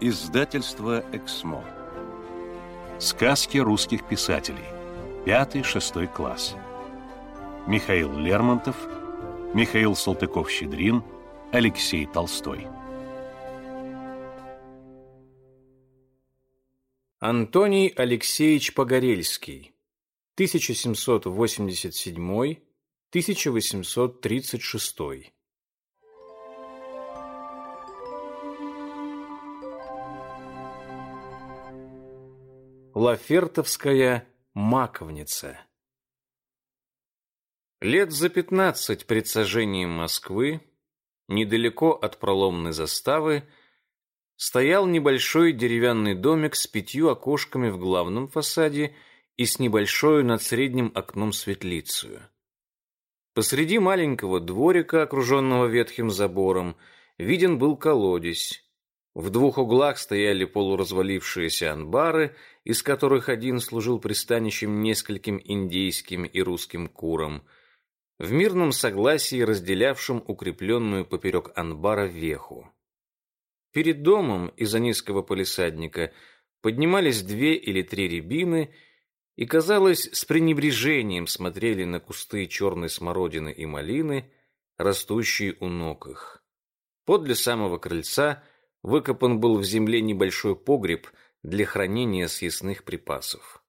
Издательство «Эксмо». Сказки русских писателей. Пятый-шестой класс. Михаил Лермонтов, Михаил Салтыков-Щедрин, Алексей Толстой. Антоний Алексеевич Погорельский. 1787-1836. Лафертовская маковница Лет за пятнадцать пред сожжением Москвы, недалеко от проломной заставы, стоял небольшой деревянный домик с пятью окошками в главном фасаде и с небольшой над средним окном светлицей. Посреди маленького дворика, окруженного ветхим забором, виден был колодец, в двух углах стояли полуразвалившиеся анбары, из которых один служил пристанищем нескольким индейским и русским курам, в мирном согласии разделявшим укрепленную поперек анбара веху. Перед домом из-за низкого полисадника поднимались две или три рябины и, казалось, с пренебрежением смотрели на кусты черной смородины и малины, растущие у ног их. Подле самого крыльца – выкопан был в земле небольшой погреб для хранения съестных припасов.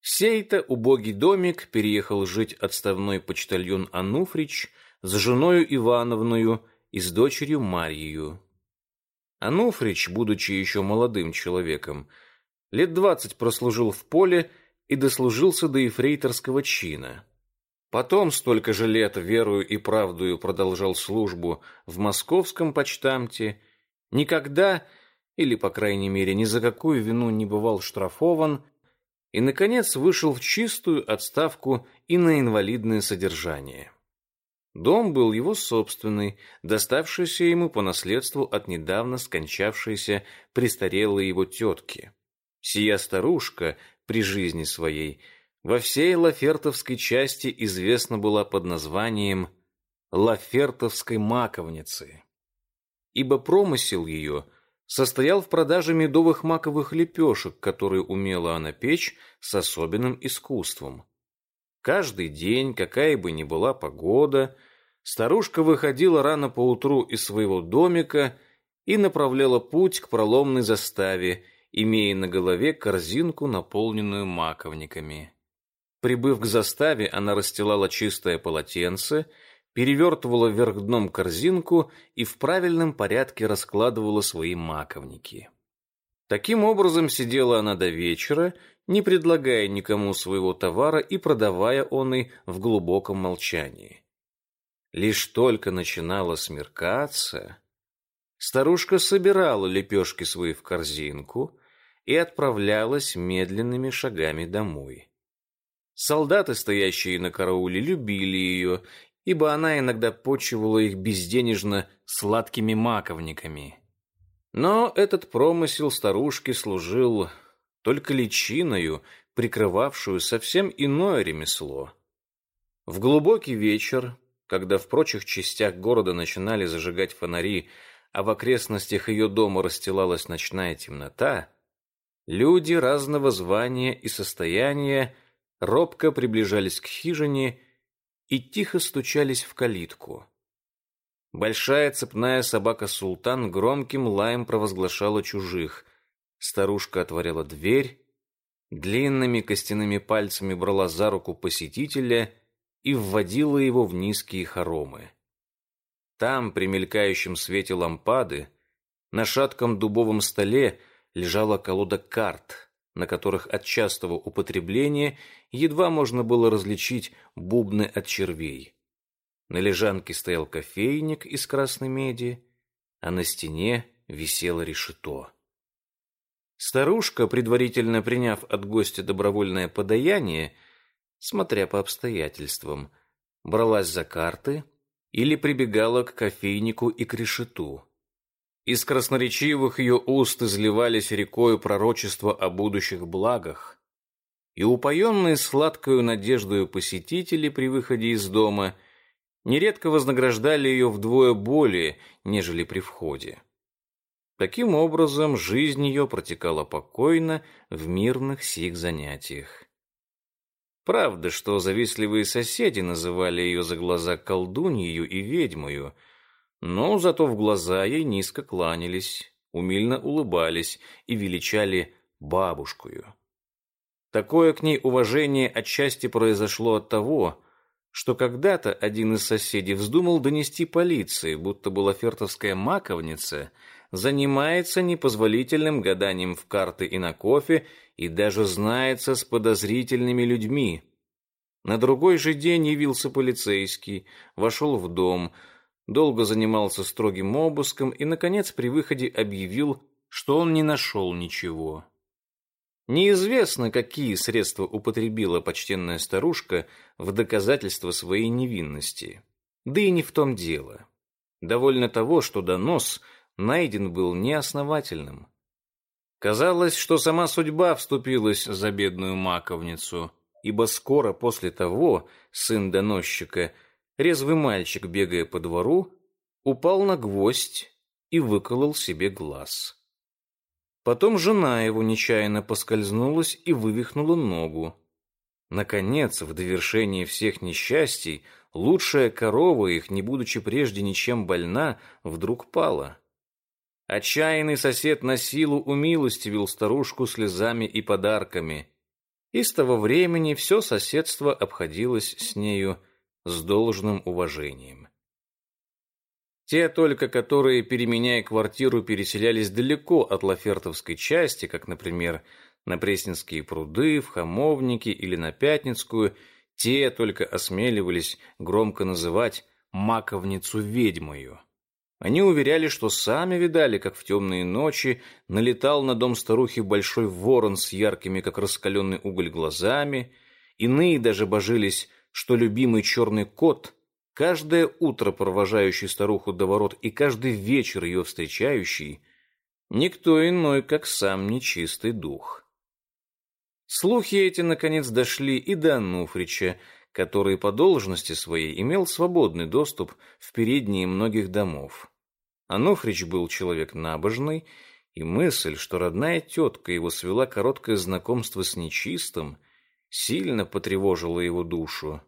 Сей-то убогий домик переехал жить отставной почтальон Ануфрич с женою Ивановною и с дочерью Марьею. Ануфрич, будучи еще молодым человеком, лет двадцать прослужил в поле и дослужился до ефрейторского чина. Потом столько же лет верою и правдою продолжал службу в московском почтамте никогда, или, по крайней мере, ни за какую вину не бывал штрафован, и, наконец, вышел в чистую отставку и на инвалидное содержание. Дом был его собственный, доставшийся ему по наследству от недавно скончавшейся престарелой его тетки. Сия старушка при жизни своей во всей Лафертовской части известна была под названием Лафертовской маковницы ибо промысел ее состоял в продаже медовых маковых лепешек, которые умела она печь с особенным искусством. Каждый день, какая бы ни была погода, старушка выходила рано поутру из своего домика и направляла путь к проломной заставе, имея на голове корзинку, наполненную маковниками. Прибыв к заставе, она расстилала чистое полотенце перевертывала вверх дном корзинку и в правильном порядке раскладывала свои маковники. Таким образом сидела она до вечера, не предлагая никому своего товара и продавая он и в глубоком молчании. Лишь только начинало смеркаться, старушка собирала лепешки свои в корзинку и отправлялась медленными шагами домой. Солдаты, стоящие на карауле, любили ее ибо она иногда почивала их безденежно сладкими маковниками. Но этот промысел старушки служил только личиною, прикрывавшую совсем иное ремесло. В глубокий вечер, когда в прочих частях города начинали зажигать фонари, а в окрестностях ее дома расстилалась ночная темнота, люди разного звания и состояния робко приближались к хижине и тихо стучались в калитку. Большая цепная собака Султан громким лаем провозглашала чужих. Старушка отворяла дверь, длинными костяными пальцами брала за руку посетителя и вводила его в низкие хоромы. Там, при мелькающем свете лампады, на шатком дубовом столе лежала колода карт, на которых от частого употребления едва можно было различить бубны от червей. На лежанке стоял кофейник из красной меди, а на стене висело решето. Старушка, предварительно приняв от гостя добровольное подаяние, смотря по обстоятельствам, бралась за карты или прибегала к кофейнику и к решету. Из красноречивых ее уст изливались рекою пророчества о будущих благах, и упоенные сладкою надеждою посетители при выходе из дома нередко вознаграждали ее вдвое более, нежели при входе. Таким образом, жизнь ее протекала покойно в мирных сих занятиях. Правда, что завистливые соседи называли ее за глаза колдуньею и ведьмою, но зато в глаза ей низко кланялись, умильно улыбались и величали бабушкою. Такое к ней уважение отчасти произошло от того, что когда-то один из соседей вздумал донести полиции, будто была фертовская маковница занимается непозволительным гаданием в карты и на кофе и даже знается с подозрительными людьми. На другой же день явился полицейский, вошел в дом, долго занимался строгим обыском и, наконец, при выходе объявил, что он не нашел ничего. Неизвестно, какие средства употребила почтенная старушка в доказательство своей невинности. Да и не в том дело. Довольно того, что донос найден был неосновательным. Казалось, что сама судьба вступилась за бедную маковницу, ибо скоро после того сын доносчика, резвый мальчик, бегая по двору, упал на гвоздь и выколол себе глаз. Потом жена его нечаянно поскользнулась и вывихнула ногу. Наконец, в довершении всех несчастий, лучшая корова их, не будучи прежде ничем больна, вдруг пала. Отчаянный сосед на силу умилостивил старушку слезами и подарками. И с того времени все соседство обходилось с нею с должным уважением. Те только, которые, переменяя квартиру, переселялись далеко от Лафертовской части, как, например, на Пресненские пруды, в Хамовники или на Пятницкую, те только осмеливались громко называть «маковницу ведьмою». Они уверяли, что сами видали, как в темные ночи налетал на дом старухи большой ворон с яркими, как раскаленный уголь, глазами. Иные даже божились, что любимый черный кот, каждое утро провожающий старуху до ворот и каждый вечер ее встречающий, никто иной, как сам нечистый дух. Слухи эти, наконец, дошли и до Ануфрича, который по должности своей имел свободный доступ в передние многих домов. Ануфрич был человек набожный, и мысль, что родная тетка его свела короткое знакомство с нечистым, сильно потревожила его душу.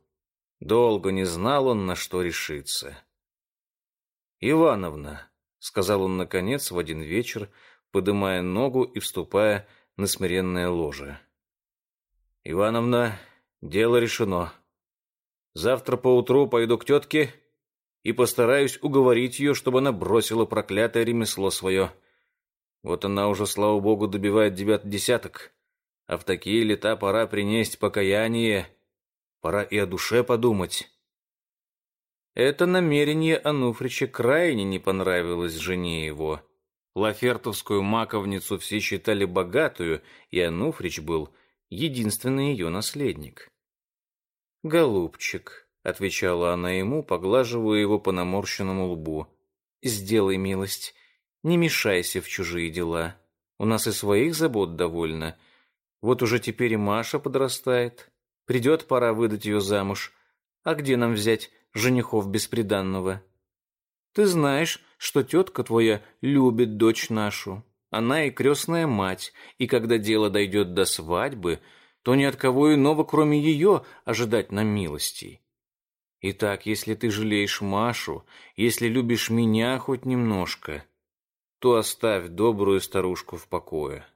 Долго не знал он, на что решиться. «Ивановна», — сказал он наконец в один вечер, подымая ногу и вступая на смиренное ложе. «Ивановна, дело решено. Завтра поутру пойду к тетке и постараюсь уговорить ее, чтобы она бросила проклятое ремесло свое. Вот она уже, слава богу, добивает девятый десяток, а в такие лета пора принести покаяние, пора и о душе подумать. Это намерение Ануфрича крайне не понравилось жене его. Лафертовскую маковницу все считали богатую, и Ануфрич был единственный ее наследник. «Голубчик», отвечала она ему, поглаживая его по наморщенному лбу. Сделай милость, не мешайся в чужие дела. У нас и своих забот довольно. Вот уже теперь и Маша подрастает. Придет пора выдать ее замуж. А где нам взять женихов бесприданного? Ты знаешь, что тетка твоя любит дочь нашу. Она и крестная мать, и когда дело дойдет до свадьбы, то ни от кого иного, кроме ее, ожидать нам милостей. Итак, если ты жалеешь Машу, если любишь меня хоть немножко, то оставь добрую старушку в покое.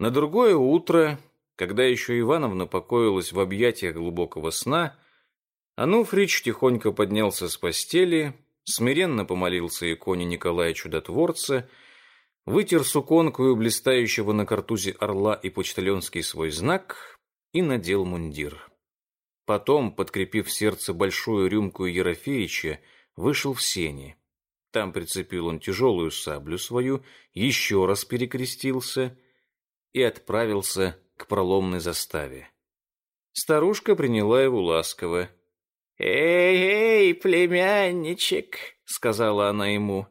На другое утро, когда еще Ивановна покоилась в объятиях глубокого сна, Ануфрич тихонько поднялся с постели, смиренно помолился иконе Николая Чудотворца, вытер суконкую блистающего на картузе орла и почтальонский свой знак и надел мундир. Потом, подкрепив сердце большую рюмку Ерофеича, вышел в сени. Там прицепил он тяжелую саблю свою, еще раз перекрестился и отправился к проломной заставе. Старушка приняла его ласково. «Эй, эй, племянничек!» — сказала она ему.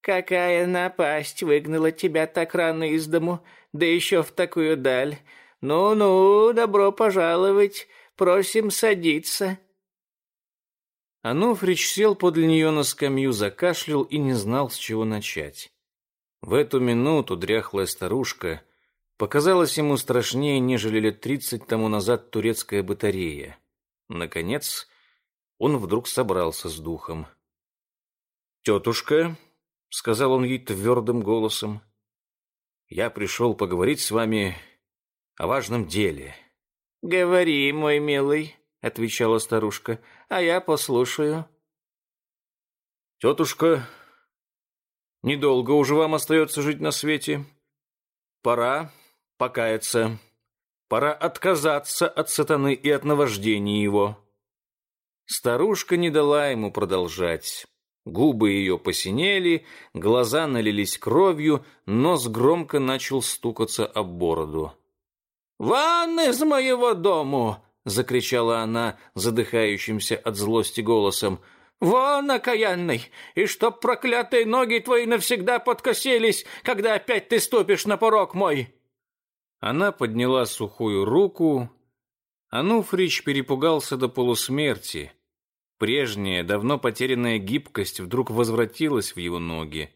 «Какая напасть выгнала тебя так рано из дому, да еще в такую даль! Ну-ну, добро пожаловать! Просим садиться». Ануфрич сел подле нее на скамью, закашлял и не знал, с чего начать. В эту минуту дряхлая старушка показалась ему страшнее, нежели лет тридцать тому назад турецкая батарея. Наконец, он вдруг собрался с духом. «Тетушка», — сказал он ей твердым голосом, — «я пришел поговорить с вами о важном деле». «Говори, мой милый», — отвечала старушка, — «а я послушаю». «Тетушка, недолго уже вам остается жить на свете. Пора покаяться. Пора отказаться от сатаны и от наваждения его». Старушка не дала ему продолжать. Губы ее посинели, глаза налились кровью, нос громко начал стукаться об бороду. «Вон из моего дому!» — закричала она задыхающимся от злости голосом. «Вон, окаянный! И чтоб проклятые ноги твои навсегда подкосились, когда опять ты ступишь на порог мой!» Она подняла сухую руку. Ануфрич перепугался до полусмерти. Прежняя, давно потерянная гибкость вдруг возвратилась в его ноги.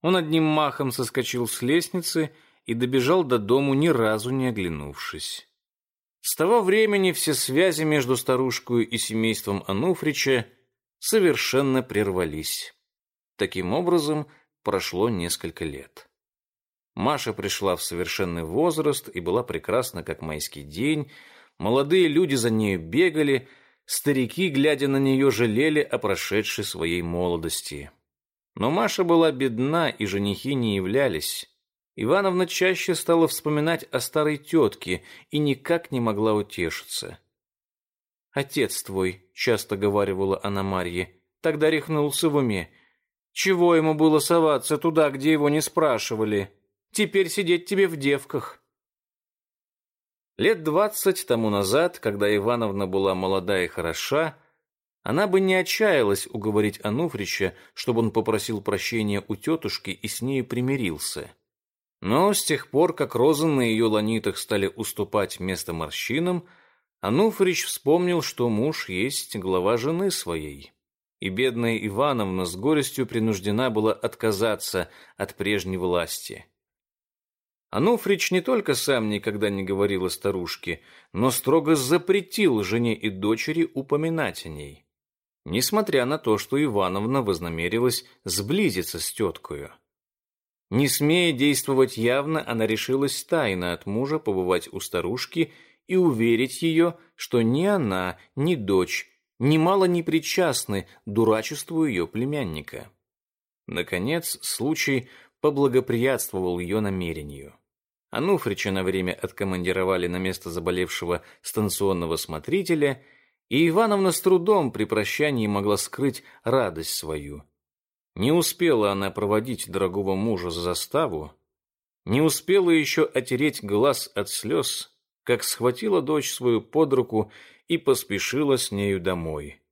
Он одним махом соскочил с лестницы и добежал до дому, ни разу не оглянувшись. С того времени все связи между старушкой и семейством Ануфрича совершенно прервались. Таким образом, прошло несколько лет. Маша пришла в совершенный возраст и была прекрасна, как майский день. Молодые люди за нею бегали, старики, глядя на нее, жалели о прошедшей своей молодости. Но Маша была бедна, и женихи не являлись. Ивановна чаще стала вспоминать о старой тетке и никак не могла утешиться. «Отец твой», — часто говаривала она Марье, — «тогда рехнулся в уме. Чего ему было соваться туда, где его не спрашивали? Теперь сидеть тебе в девках». Лет двадцать тому назад, когда Ивановна была молода и хороша, она бы не отчаялась уговорить Ануфрича, чтобы он попросил прощения у тетушки и с ней примирился. Но с тех пор, как розы на ее ланитах стали уступать место морщинам, Ануфрич вспомнил, что муж есть глава жены своей. И бедная Ивановна с горестью принуждена была отказаться от прежней власти. Ануфрич не только сам никогда не говорил о старушке, но строго запретил жене и дочери упоминать о ней. Несмотря на то, что Ивановна вознамерилась сблизиться с теткою. Не смея действовать явно, она решилась тайно от мужа побывать у старушки и уверить ее, что ни она, ни дочь немало не причастны дурачеству ее племянника. Наконец, случай поблагоприятствовал ее намерению. Ануфрича на время откомандировали на место заболевшего станционного смотрителя, и Ивановна с трудом при прощании могла скрыть радость свою. Не успела она проводить дорогого мужа за заставу, не успела еще отереть глаз от слез, как схватила дочь свою под руку и поспешила с нею домой.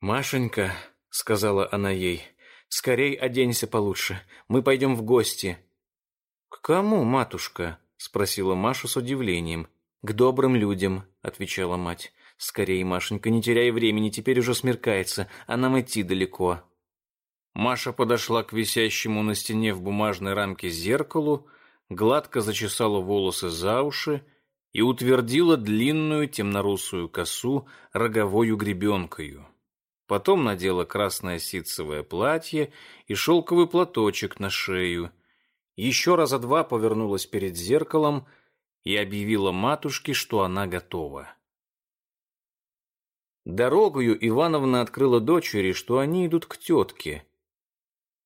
«Машенька», — сказала она ей, — «скорей оденься получше, мы пойдем в гости». «К кому, матушка?» — спросила Маша с удивлением. «К добрым людям», — отвечала мать. «Скорей, Машенька, не теряй времени, теперь уже смеркается, а нам идти далеко». Маша подошла к висящему на стене в бумажной рамке зеркалу, гладко зачесала волосы за уши и утвердила длинную темнорусую косу роговою гребенкою. Потом надела красное ситцевое платье и шелковый платочек на шею. Еще раза два повернулась перед зеркалом и объявила матушке, что она готова. Дорогою Ивановна открыла дочери, что они идут к тетке,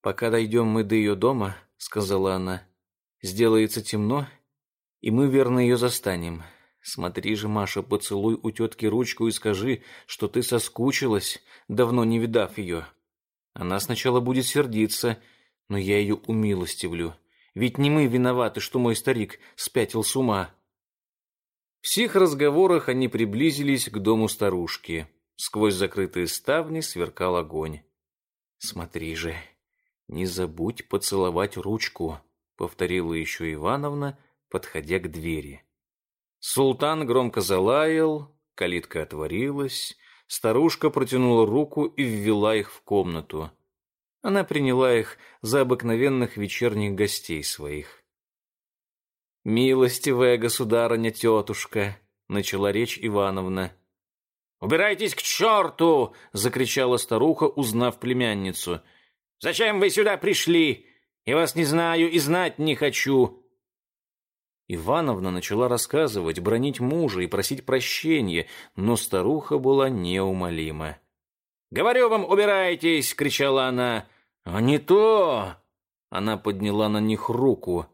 «Пока дойдем мы до ее дома», — сказала она, — «сделается темно, и мы верно ее застанем. Смотри же, Маша, поцелуй у тетки ручку и скажи, что ты соскучилась, давно не видав ее. Она сначала будет сердиться, но я ее умилостивлю. Ведь не мы виноваты, что мой старик спятил с ума». В сих разговорах они приблизились к дому старушки. Сквозь закрытые ставни сверкал огонь. «Смотри же, «Не забудь поцеловать ручку», — повторила еще Ивановна, подходя к двери. Султан громко залаял, калитка отворилась, Старушка протянула руку и ввела их в комнату. Она приняла их за обыкновенных вечерних гостей своих. «Милостивая государыня-тетушка», — начала речь Ивановна. «Убирайтесь к черту!» — закричала старуха, узнав племянницу. «Зачем вы сюда пришли? Я вас не знаю и знать не хочу. Ивановна начала рассказывать, бронить мужа и просить прощения, но старуха была неумолима. «Говорю вам, убирайтесь!» — кричала она. «А не то!» Она подняла на них руку.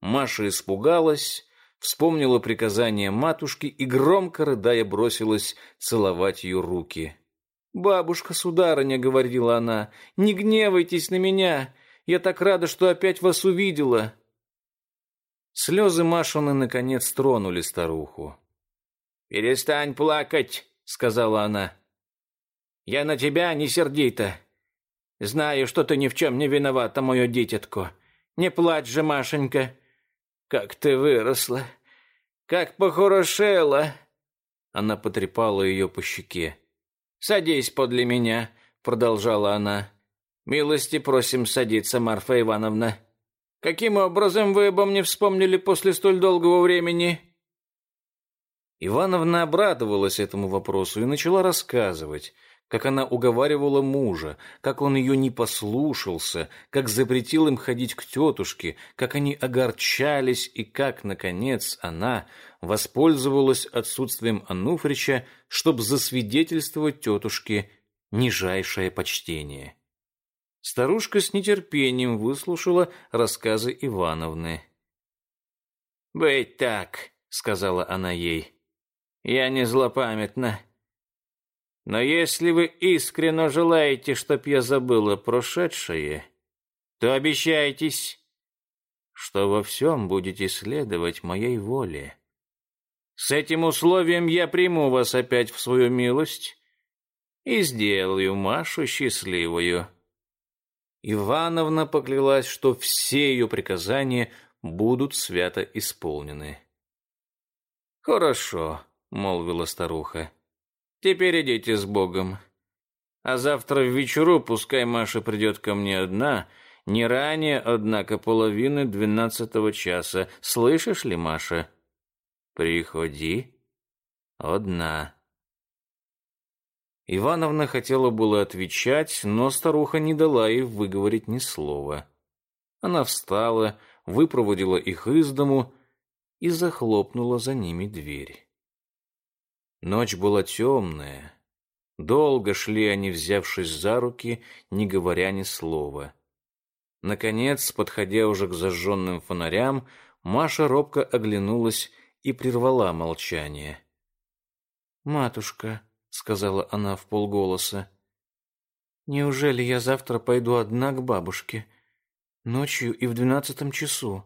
Маша испугалась, вспомнила приказание матушки и, громко рыдая, бросилась целовать ее руки. «Бабушка, сударыня», — говорила она, — «не гневайтесь на меня. Я так рада, что опять вас увидела. Слезы Машины наконец тронули старуху. «Перестань плакать», — сказала она. «Я на тебя не сердита. Знаю, что ты ни в чем не виновата, мое дитятко. Не плачь же, Машенька. Как ты выросла, как похорошела». Она потрепала ее по щеке. «Садись подле меня», — продолжала она. «Милости просим садиться, Марфа Ивановна». Каким образом вы обо мне вспомнили после столь долгого времени?» Ивановна обрадовалась этому вопросу и начала рассказывать, как она уговаривала мужа, как он ее не послушался, как запретил им ходить к тетушке, как они огорчались и как, наконец, она воспользовалась отсутствием Ануфрича, чтобы засвидетельствовать тетушке нижайшее почтение. Старушка с нетерпением выслушала рассказы Ивановны. «Быть так», — сказала она ей. «Я не злопамятна. Но если вы искренне желаете, чтоб я забыла прошедшее, то обещайтесь, что во всем будете следовать моей воле. С этим условием я приму вас опять в свою милость и сделаю Машу счастливую». Ивановна поклялась, что все ее приказания будут свято исполнены. «Хорошо», — молвила старуха. «Теперь идите с Богом. А завтра в вечеру пускай Маша придет ко мне одна, не ранее, однако, половины двенадцатого часа. Слышишь ли, Маша? Приходи одна». Ивановна хотела было отвечать, но старуха не дала ей выговорить ни слова. Она встала, выпроводила их из дому и захлопнула за ними дверь. Ночь была темная. Долго шли они, взявшись за руки, не говоря ни слова. Наконец, подходя уже к зажженным фонарям, Маша робко оглянулась и прервала молчание. «Матушка», сказала она в полголоса. Неужели я завтра пойду одна к бабушке? Ночью и в двенадцатом часу.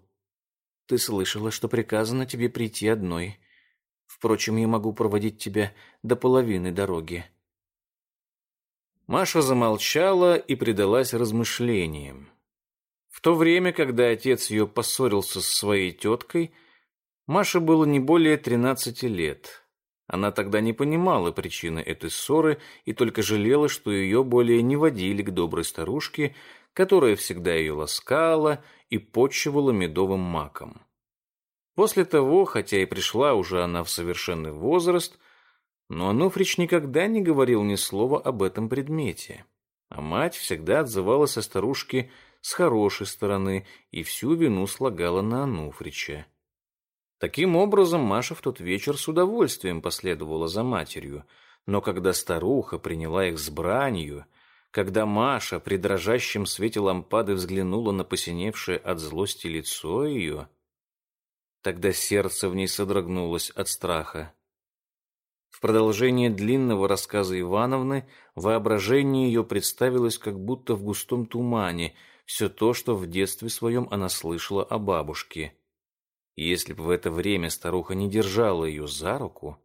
Ты слышала, что приказано тебе прийти одной. Впрочем, я могу проводить тебя до половины дороги. Маша замолчала и предалась размышлениям. В то время, когда отец ее поссорился с своей теткой, Маше было не более тринадцати лет. Она тогда не понимала причины этой ссоры и только жалела, что ее более не водили к доброй старушке, которая всегда ее ласкала и почивала медовым маком. После того, хотя и пришла уже она в совершенный возраст, но Ануфрич никогда не говорил ни слова об этом предмете. А мать всегда отзывалась о старушке с хорошей стороны и всю вину слагала на Ануфрича. Таким образом, Маша в тот вечер с удовольствием последовала за матерью, но когда старуха приняла их с бранью, когда Маша при дрожащем свете лампады взглянула на посиневшее от злости лицо ее, тогда сердце в ней содрогнулось от страха. В продолжение длинного рассказа Ивановны воображение ее представилось как будто в густом тумане все то, что в детстве своем она слышала о бабушке. Если бы в это время старуха не держала ее за руку,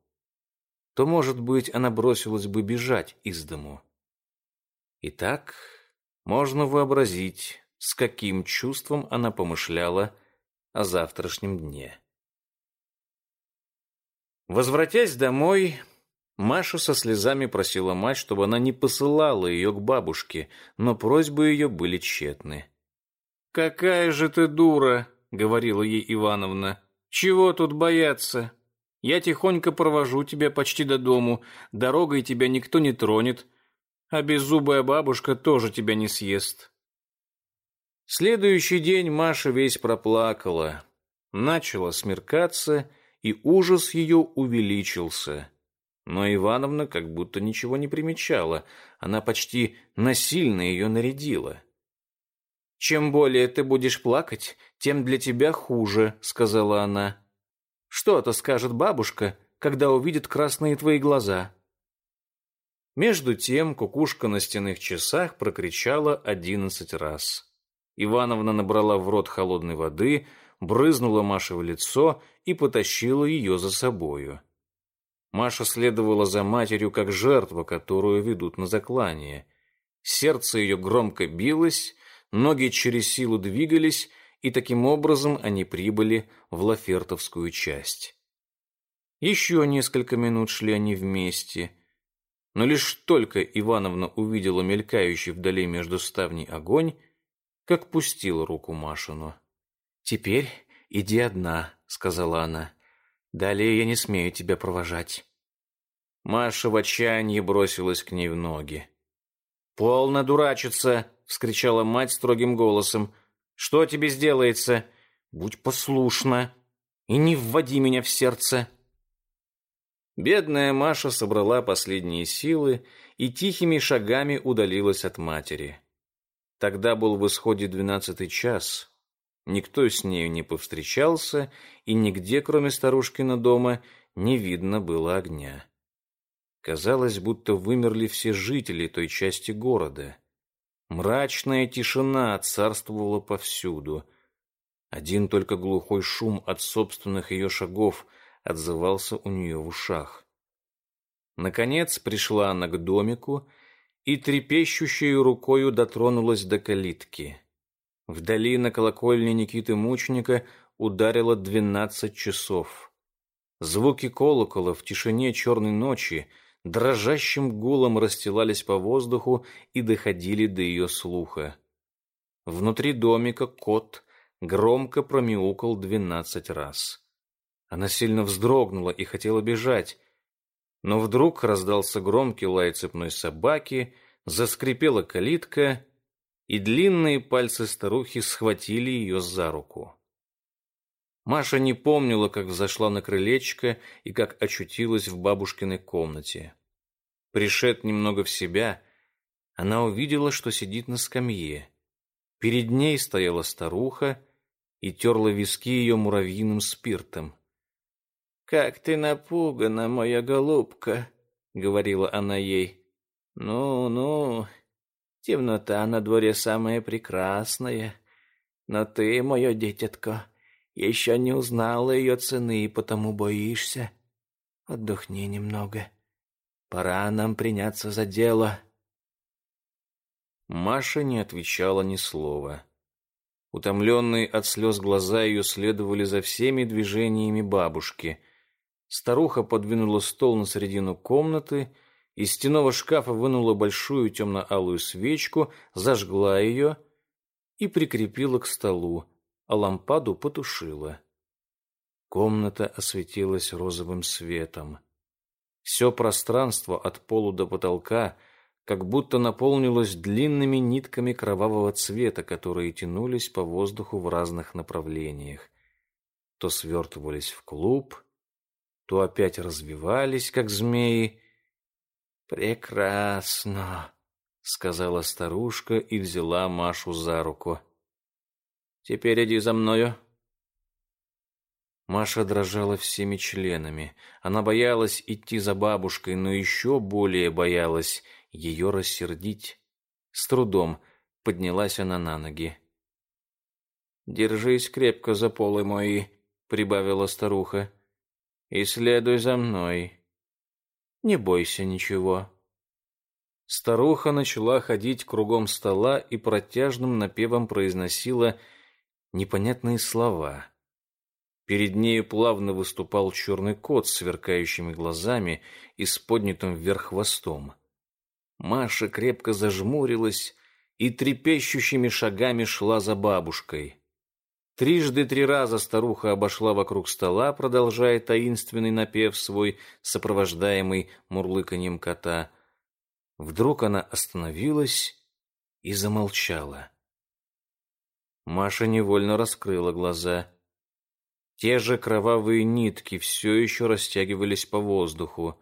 то, может быть, она бросилась бы бежать из дому. Итак, можно вообразить, с каким чувством она помышляла о завтрашнем дне. Возвратясь домой, Маша со слезами просила мать, чтобы она не посылала ее к бабушке, но просьбы ее были тщетны. «Какая же ты дура!» — говорила ей Ивановна. «Чего тут бояться? Я тихонько провожу тебя почти до дому, дорогой тебя никто не тронет, а беззубая бабушка тоже тебя не съест». Следующий день Маша весь проплакала. Начало смеркаться, и ужас ее увеличился. Но Ивановна как будто ничего не примечала, она почти насильно ее нарядила. «Чем более ты будешь плакать, тем для тебя хуже», — сказала она. «Что-то скажет бабушка, когда увидит красные твои глаза». Между тем кукушка на стенных часах прокричала одиннадцать раз. Ивановна набрала в рот холодной воды, брызнула Маше в лицо и потащила ее за собою. Маша следовала за матерью как жертва, которую ведут на заклание. Сердце ее громко билось, ноги через силу двигались, и таким образом они прибыли в Лафертовскую часть. Еще несколько минут шли они вместе, но лишь только Ивановна увидела мелькающий вдали между ставней огонь, как пустила руку Машину. «Теперь иди одна», — сказала она. Далее я не смею тебя провожать». Маша в отчаянии бросилась к ней в ноги. «Полно дурачиться!» — вскричала мать строгим голосом. «Что тебе сделается? Будь послушна и не вводи меня в сердце!» Бедная Маша собрала последние силы и тихими шагами удалилась от матери. Тогда был в исходе двенадцатый час, Никто с нею не повстречался, и нигде, кроме старушкина дома, не видно было огня. Казалось, будто вымерли все жители той части города. Мрачная тишина царствовала повсюду. Один только глухой шум от собственных ее шагов отзывался у нее в ушах. Наконец пришла она к домику и трепещущей рукою дотронулась до калитки. Вдали на колокольне Никиты Мученика ударило двенадцать часов. Звуки колокола в тишине черной ночи дрожащим гулом расстилались по воздуху и доходили до ее слуха. Внутри домика кот громко промяукал двенадцать раз. Она сильно вздрогнула и хотела бежать, но вдруг раздался громкий лай цепной собаки, заскрипела калитка, и длинные пальцы старухи схватили ее за руку. Маша не помнила, как взошла на крылечко и как очутилась в бабушкиной комнате. Пришед немного в себя, она увидела, что сидит на скамье. Перед ней стояла старуха и терла виски ее муравьиным спиртом. «Как ты напугана, моя голубка!» — говорила она ей. «Ну, ну, Темнота на дворе самая прекрасная. Но ты, мое дитятко, еще не узнала ее цены и потому боишься. Отдохни немного. Пора нам приняться за дело. Маша не отвечала ни слова. Утомленные от слез глаза ее следовали за всеми движениями бабушки. Старуха подвинула стол на середину комнаты из стенного шкафа вынула большую темно-алую свечку, зажгла ее и прикрепила к столу, а лампаду потушила. Комната осветилась розовым светом. Все пространство от полу до потолка как будто наполнилось длинными нитками кровавого цвета, которые тянулись по воздуху в разных направлениях. То свертывались в клуб, то опять развивались, как змеи, «Прекрасно», — сказала старушка и взяла Машу за руку. «Теперь иди за мною». Маша дрожала всеми членами. Она боялась идти за бабушкой, но еще более боялась ее рассердить. С трудом поднялась она на ноги. «Держись крепко за полы мои», — прибавила старуха, — «и следуй за мной». Не бойся ничего. Старуха начала ходить кругом стола и протяжным напевом произносила непонятные слова. Перед нею плавно выступал черный кот с сверкающими глазами и с поднятым вверх хвостом. Маша крепко зажмурилась и трепещущими шагами шла за бабушкой. Трижды три раза старуха обошла вокруг стола, продолжая таинственный напев свой, сопровождаемый мурлыканьем кота. Вдруг она остановилась и замолчала. Маша невольно раскрыла глаза. Те же кровавые нитки все еще растягивались по воздуху.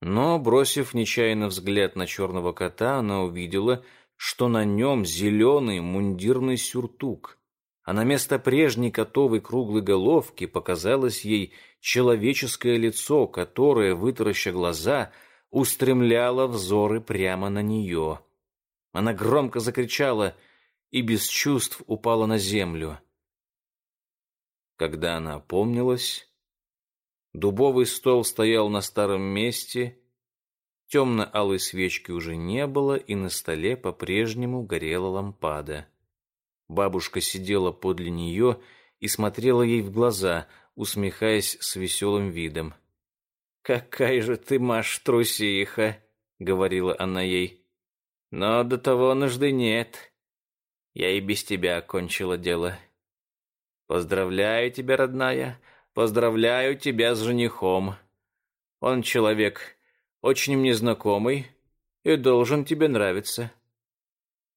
Но, бросив нечаянно взгляд на черного кота, она увидела, что на нем зеленый мундирный сюртук — а на место прежней котовой круглой головки показалось ей человеческое лицо, которое, вытараща глаза, устремляло взоры прямо на нее. Она громко закричала и без чувств упала на землю. Когда она опомнилась, дубовый стол стоял на старом месте, темно-алой свечки уже не было, и на столе по-прежнему горела лампада. Бабушка сидела подле нее и смотрела ей в глаза, усмехаясь с веселым видом. «Какая же ты, Маш, трусиха!» — говорила она ей. «Но до того нужды нет. Я и без тебя окончила дело. Поздравляю тебя, родная, поздравляю тебя с женихом. Он человек очень мне знакомый и должен тебе нравиться.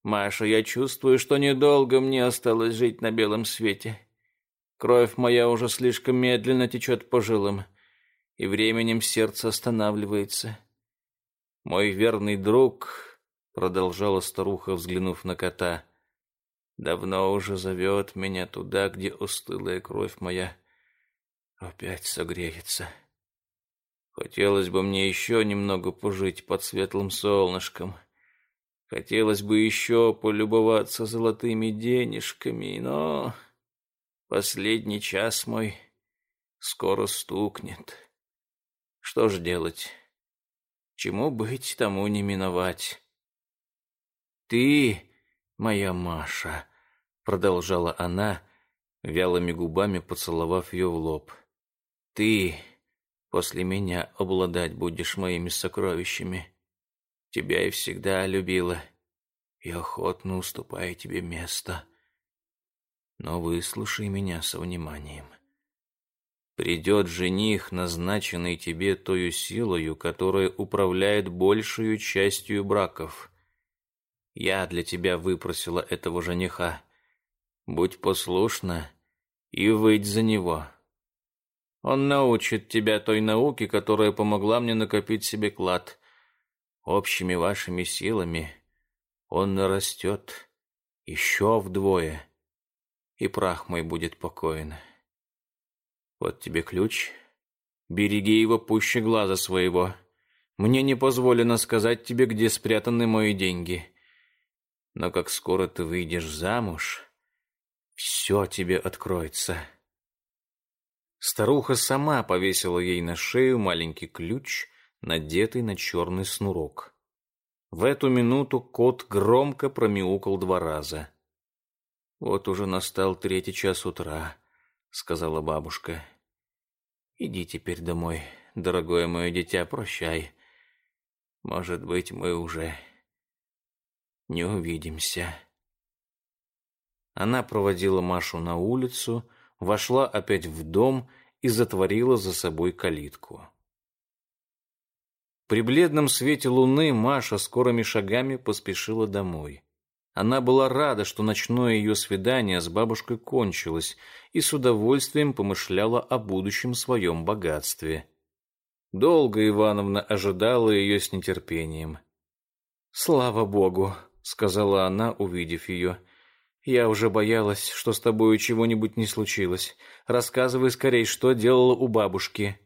Маша, я чувствую, что недолго мне осталось жить на белом свете. Кровь моя уже слишком медленно течет по жилам, и временем сердце останавливается. Мой верный друг, продолжала старуха, взглянув на кота, давно уже зовет меня туда, где устылая кровь моя опять согреется. Хотелось бы мне еще немного пожить под светлым солнышком. — Хотелось бы еще полюбоваться золотыми денежками, но последний час мой скоро стукнет. Что ж делать? Чему быть, тому не миновать. Ты, моя Маша, продолжала она, вялыми губами поцеловав ее в лоб. Ты после меня обладать будешь моими сокровищами. Тебя и всегда любила, и охотно уступаю тебе место. Но выслушай меня со вниманием. Придет жених, назначенный тебе тою силою, которая управляет большую частью браков. Я для тебя выпросила этого жениха. Будь послушна и выйдь за него. Он научит тебя той науке, которая помогла мне накопить себе клад. Общими вашими силами он нарастет еще вдвое, и прах мой будет покоен. Вот тебе ключ. Береги его пуще глаза своего. Мне не позволено сказать тебе, где спрятаны мои деньги. Но как скоро ты выйдешь замуж, все тебе откроется. Старуха сама повесила ей на шею маленький ключ — надетый на черный снурок. В эту минуту кот громко промяукал два раза. «Вот уже настал третий час утра», — сказала бабушка. «Иди теперь домой, дорогое мое дитя, прощай. Может быть, мы уже не увидимся». Она проводила Машу на улицу, вошла опять в дом и затворила за собой калитку. При бледном свете луны Маша скорыми шагами поспешила домой. Она была рада, что ночное ее свидание с бабушкой кончилось, и с удовольствием помышляла о будущем своем богатстве. Долго Ивановна ожидала ее с нетерпением. «Слава Богу!» — сказала она, увидев ее. «Я уже боялась, что с тобой чего-нибудь не случилось. Рассказывай скорей, что делала у бабушки».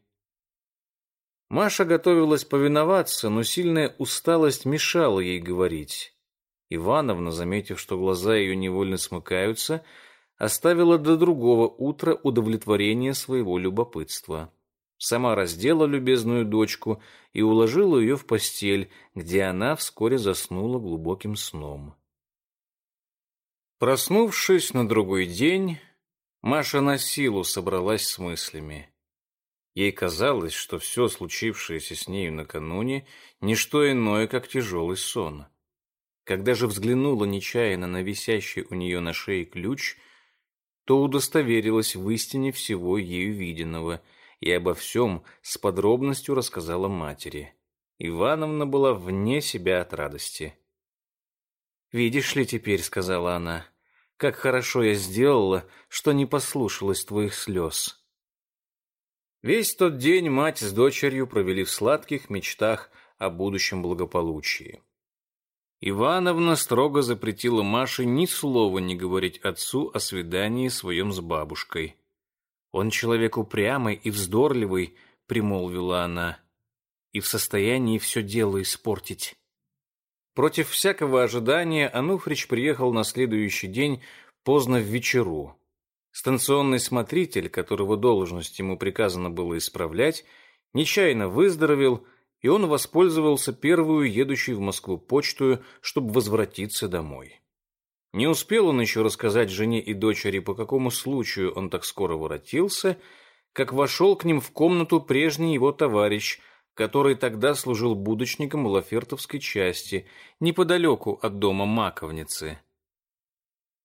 Маша готовилась повиноваться, но сильная усталость мешала ей говорить. Ивановна, заметив, что глаза ее невольно смыкаются, оставила до другого утра удовлетворение своего любопытства. Сама раздела любезную дочку и уложила ее в постель, где она вскоре заснула глубоким сном. Проснувшись на другой день, Маша на силу собралась с мыслями. Ей казалось, что все случившееся с нею накануне — не что иное, как тяжелый сон. Когда же взглянула нечаянно на висящий у нее на шее ключ, то удостоверилась в истине всего ею виденного и обо всем с подробностью рассказала матери. Ивановна была вне себя от радости. «Видишь ли теперь, — сказала она, — как хорошо я сделала, что не послушалась твоих слез». Весь тот день мать с дочерью провели в сладких мечтах о будущем благополучии. Ивановна строго запретила Маше ни слова не говорить отцу о свидании своем с бабушкой. «Он человек упрямый и вздорливый», — примолвила она, — «и в состоянии все дело испортить». Против всякого ожидания Ануфрич приехал на следующий день поздно в вечеру. Станционный смотритель, которого должность ему приказано было исправлять, нечаянно выздоровел, и он воспользовался первую едущей в Москву почту, чтобы возвратиться домой. Не успел он еще рассказать жене и дочери, по какому случаю он так скоро воротился, как вошел к ним в комнату прежний его товарищ, который тогда служил будочником в Лафертовской части, неподалеку от дома Маковницы.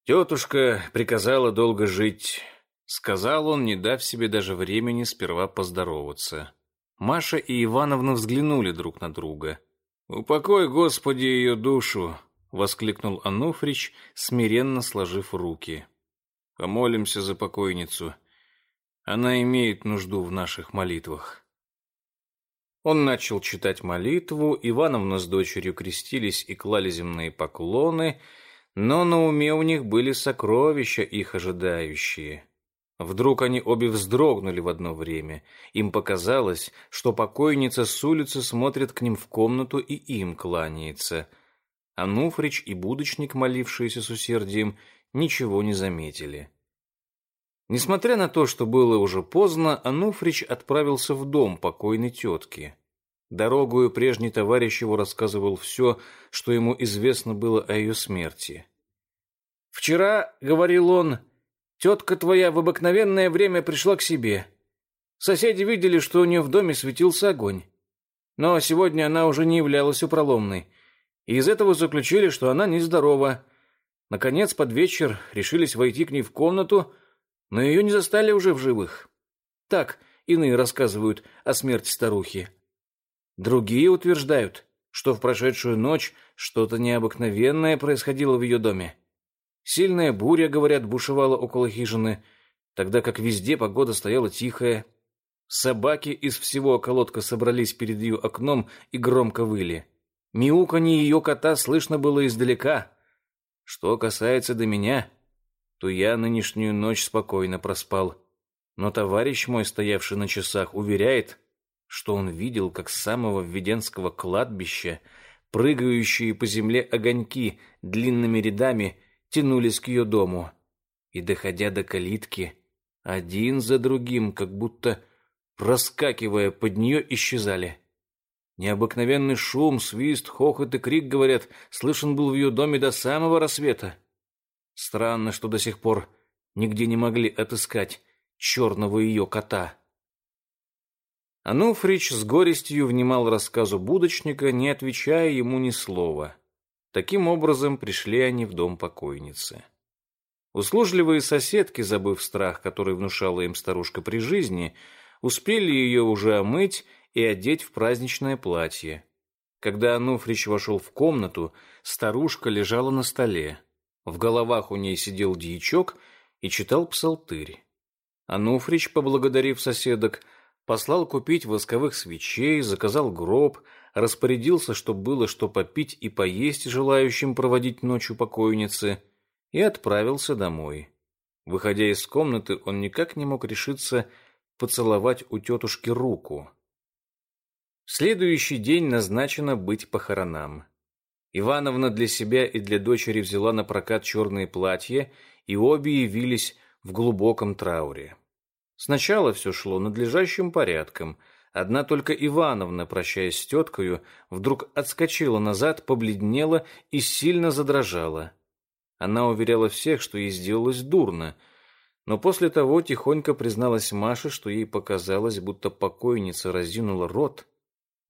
«Тетушка приказала долго жить», — сказал он, не дав себе даже времени сперва поздороваться. Маша и Ивановна взглянули друг на друга. «Упокой, Господи, ее душу!» — воскликнул Ануфрич, смиренно сложив руки. «Помолимся за покойницу. Она имеет нужду в наших молитвах». Он начал читать молитву, Ивановна с дочерью крестились и клали земные поклоны — но на уме у них были сокровища, их ожидающие. Вдруг они обе вздрогнули в одно время. Им показалось, что покойница с улицы смотрит к ним в комнату и им кланяется. Ануфрич и будочник, молившиеся с усердием, ничего не заметили. Несмотря на то, что было уже поздно, Ануфрич отправился в дом покойной тетки. Дорогую прежний товарищ его рассказывал все, что ему известно было о ее смерти. «Вчера, — говорил он, — тетка твоя в обыкновенное время пришла к себе. Соседи видели, что у нее в доме светился огонь. Но сегодня она уже не являлась упроломной, и из этого заключили, что она нездорова. Наконец, под вечер решились войти к ней в комнату, но ее не застали уже в живых. Так иные рассказывают о смерти старухи. Другие утверждают, что в прошедшую ночь что-то необыкновенное происходило в ее доме. Сильная буря, говорят, бушевала около хижины, тогда как везде погода стояла тихая. Собаки из всего околотка собрались перед ее окном и громко выли. Мяуканье ее кота слышно было издалека. Что касается до меня, то я нынешнюю ночь спокойно проспал. Но товарищ мой, стоявший на часах, уверяет, что он видел, как с самого Введенского кладбища прыгающие по земле огоньки длинными рядами тянулись к ее дому. И, доходя до калитки, один за другим, как будто проскакивая под нее, исчезали. Необыкновенный шум, свист, хохот и крик, говорят, слышен был в ее доме до самого рассвета. Странно, что до сих пор нигде не могли отыскать черного ее кота. Ануфрич с горестью внимал рассказу будочника, не отвечая ему ни слова. Таким образом пришли они в дом покойницы. Услужливые соседки, забыв страх, который внушала им старушка при жизни, успели ее уже омыть и одеть в праздничное платье. Когда Ануфрич вошел в комнату, старушка лежала на столе. В головах у ней сидел дьячок и читал псалтырь. Ануфрич, поблагодарив соседок, послал купить восковых свечей, заказал гроб, распорядился, чтобы было что попить и поесть желающим проводить ночь у покойницы, и отправился домой. Выходя из комнаты, он никак не мог решиться поцеловать у тетушки руку. Следующий день назначено быть похоронам. Ивановна для себя и для дочери взяла на прокат черные платья, и обе явились в глубоком трауре. Сначала все шло надлежащим порядком. Одна только Ивановна, прощаясь с теткою, вдруг отскочила назад, побледнела и сильно задрожала. Она уверяла всех, что ей сделалось дурно, Но после того тихонько призналась Маше, что ей показалось, будто покойница разинула рот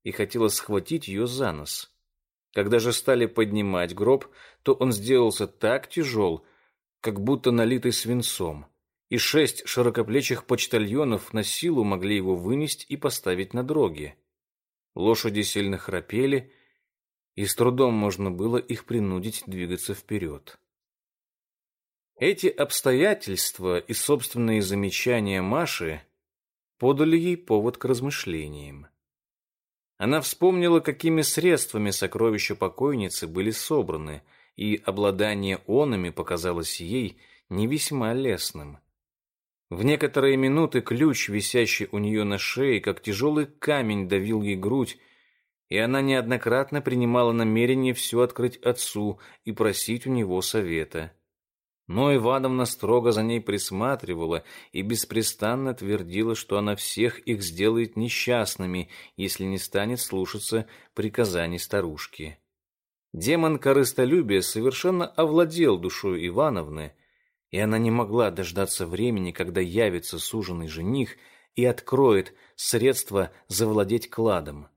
и хотела схватить ее за нос. Когда же стали поднимать гроб, то он сделался так тяжел, как будто налитый свинцом, и шесть широкоплечих почтальонов на силу могли его вынести и поставить на дроги. Лошади сильно храпели, и с трудом можно было их принудить двигаться вперед. Эти обстоятельства и собственные замечания Маши подали ей повод к размышлениям. Она вспомнила, какими средствами сокровища покойницы были собраны, и обладание онами показалось ей не весьма лестным. В некоторые минуты ключ, висящий у нее на шее, как тяжелый камень давил ей грудь, и она неоднократно принимала намерение все открыть отцу и просить у него совета. Но Ивановна строго за ней присматривала и беспрестанно твердила, что она всех их сделает несчастными, если не станет слушаться приказаний старушки. Демон корыстолюбия совершенно овладел душой Ивановны, и она не могла дождаться времени, когда явится суженый жених и откроет средства завладеть кладом.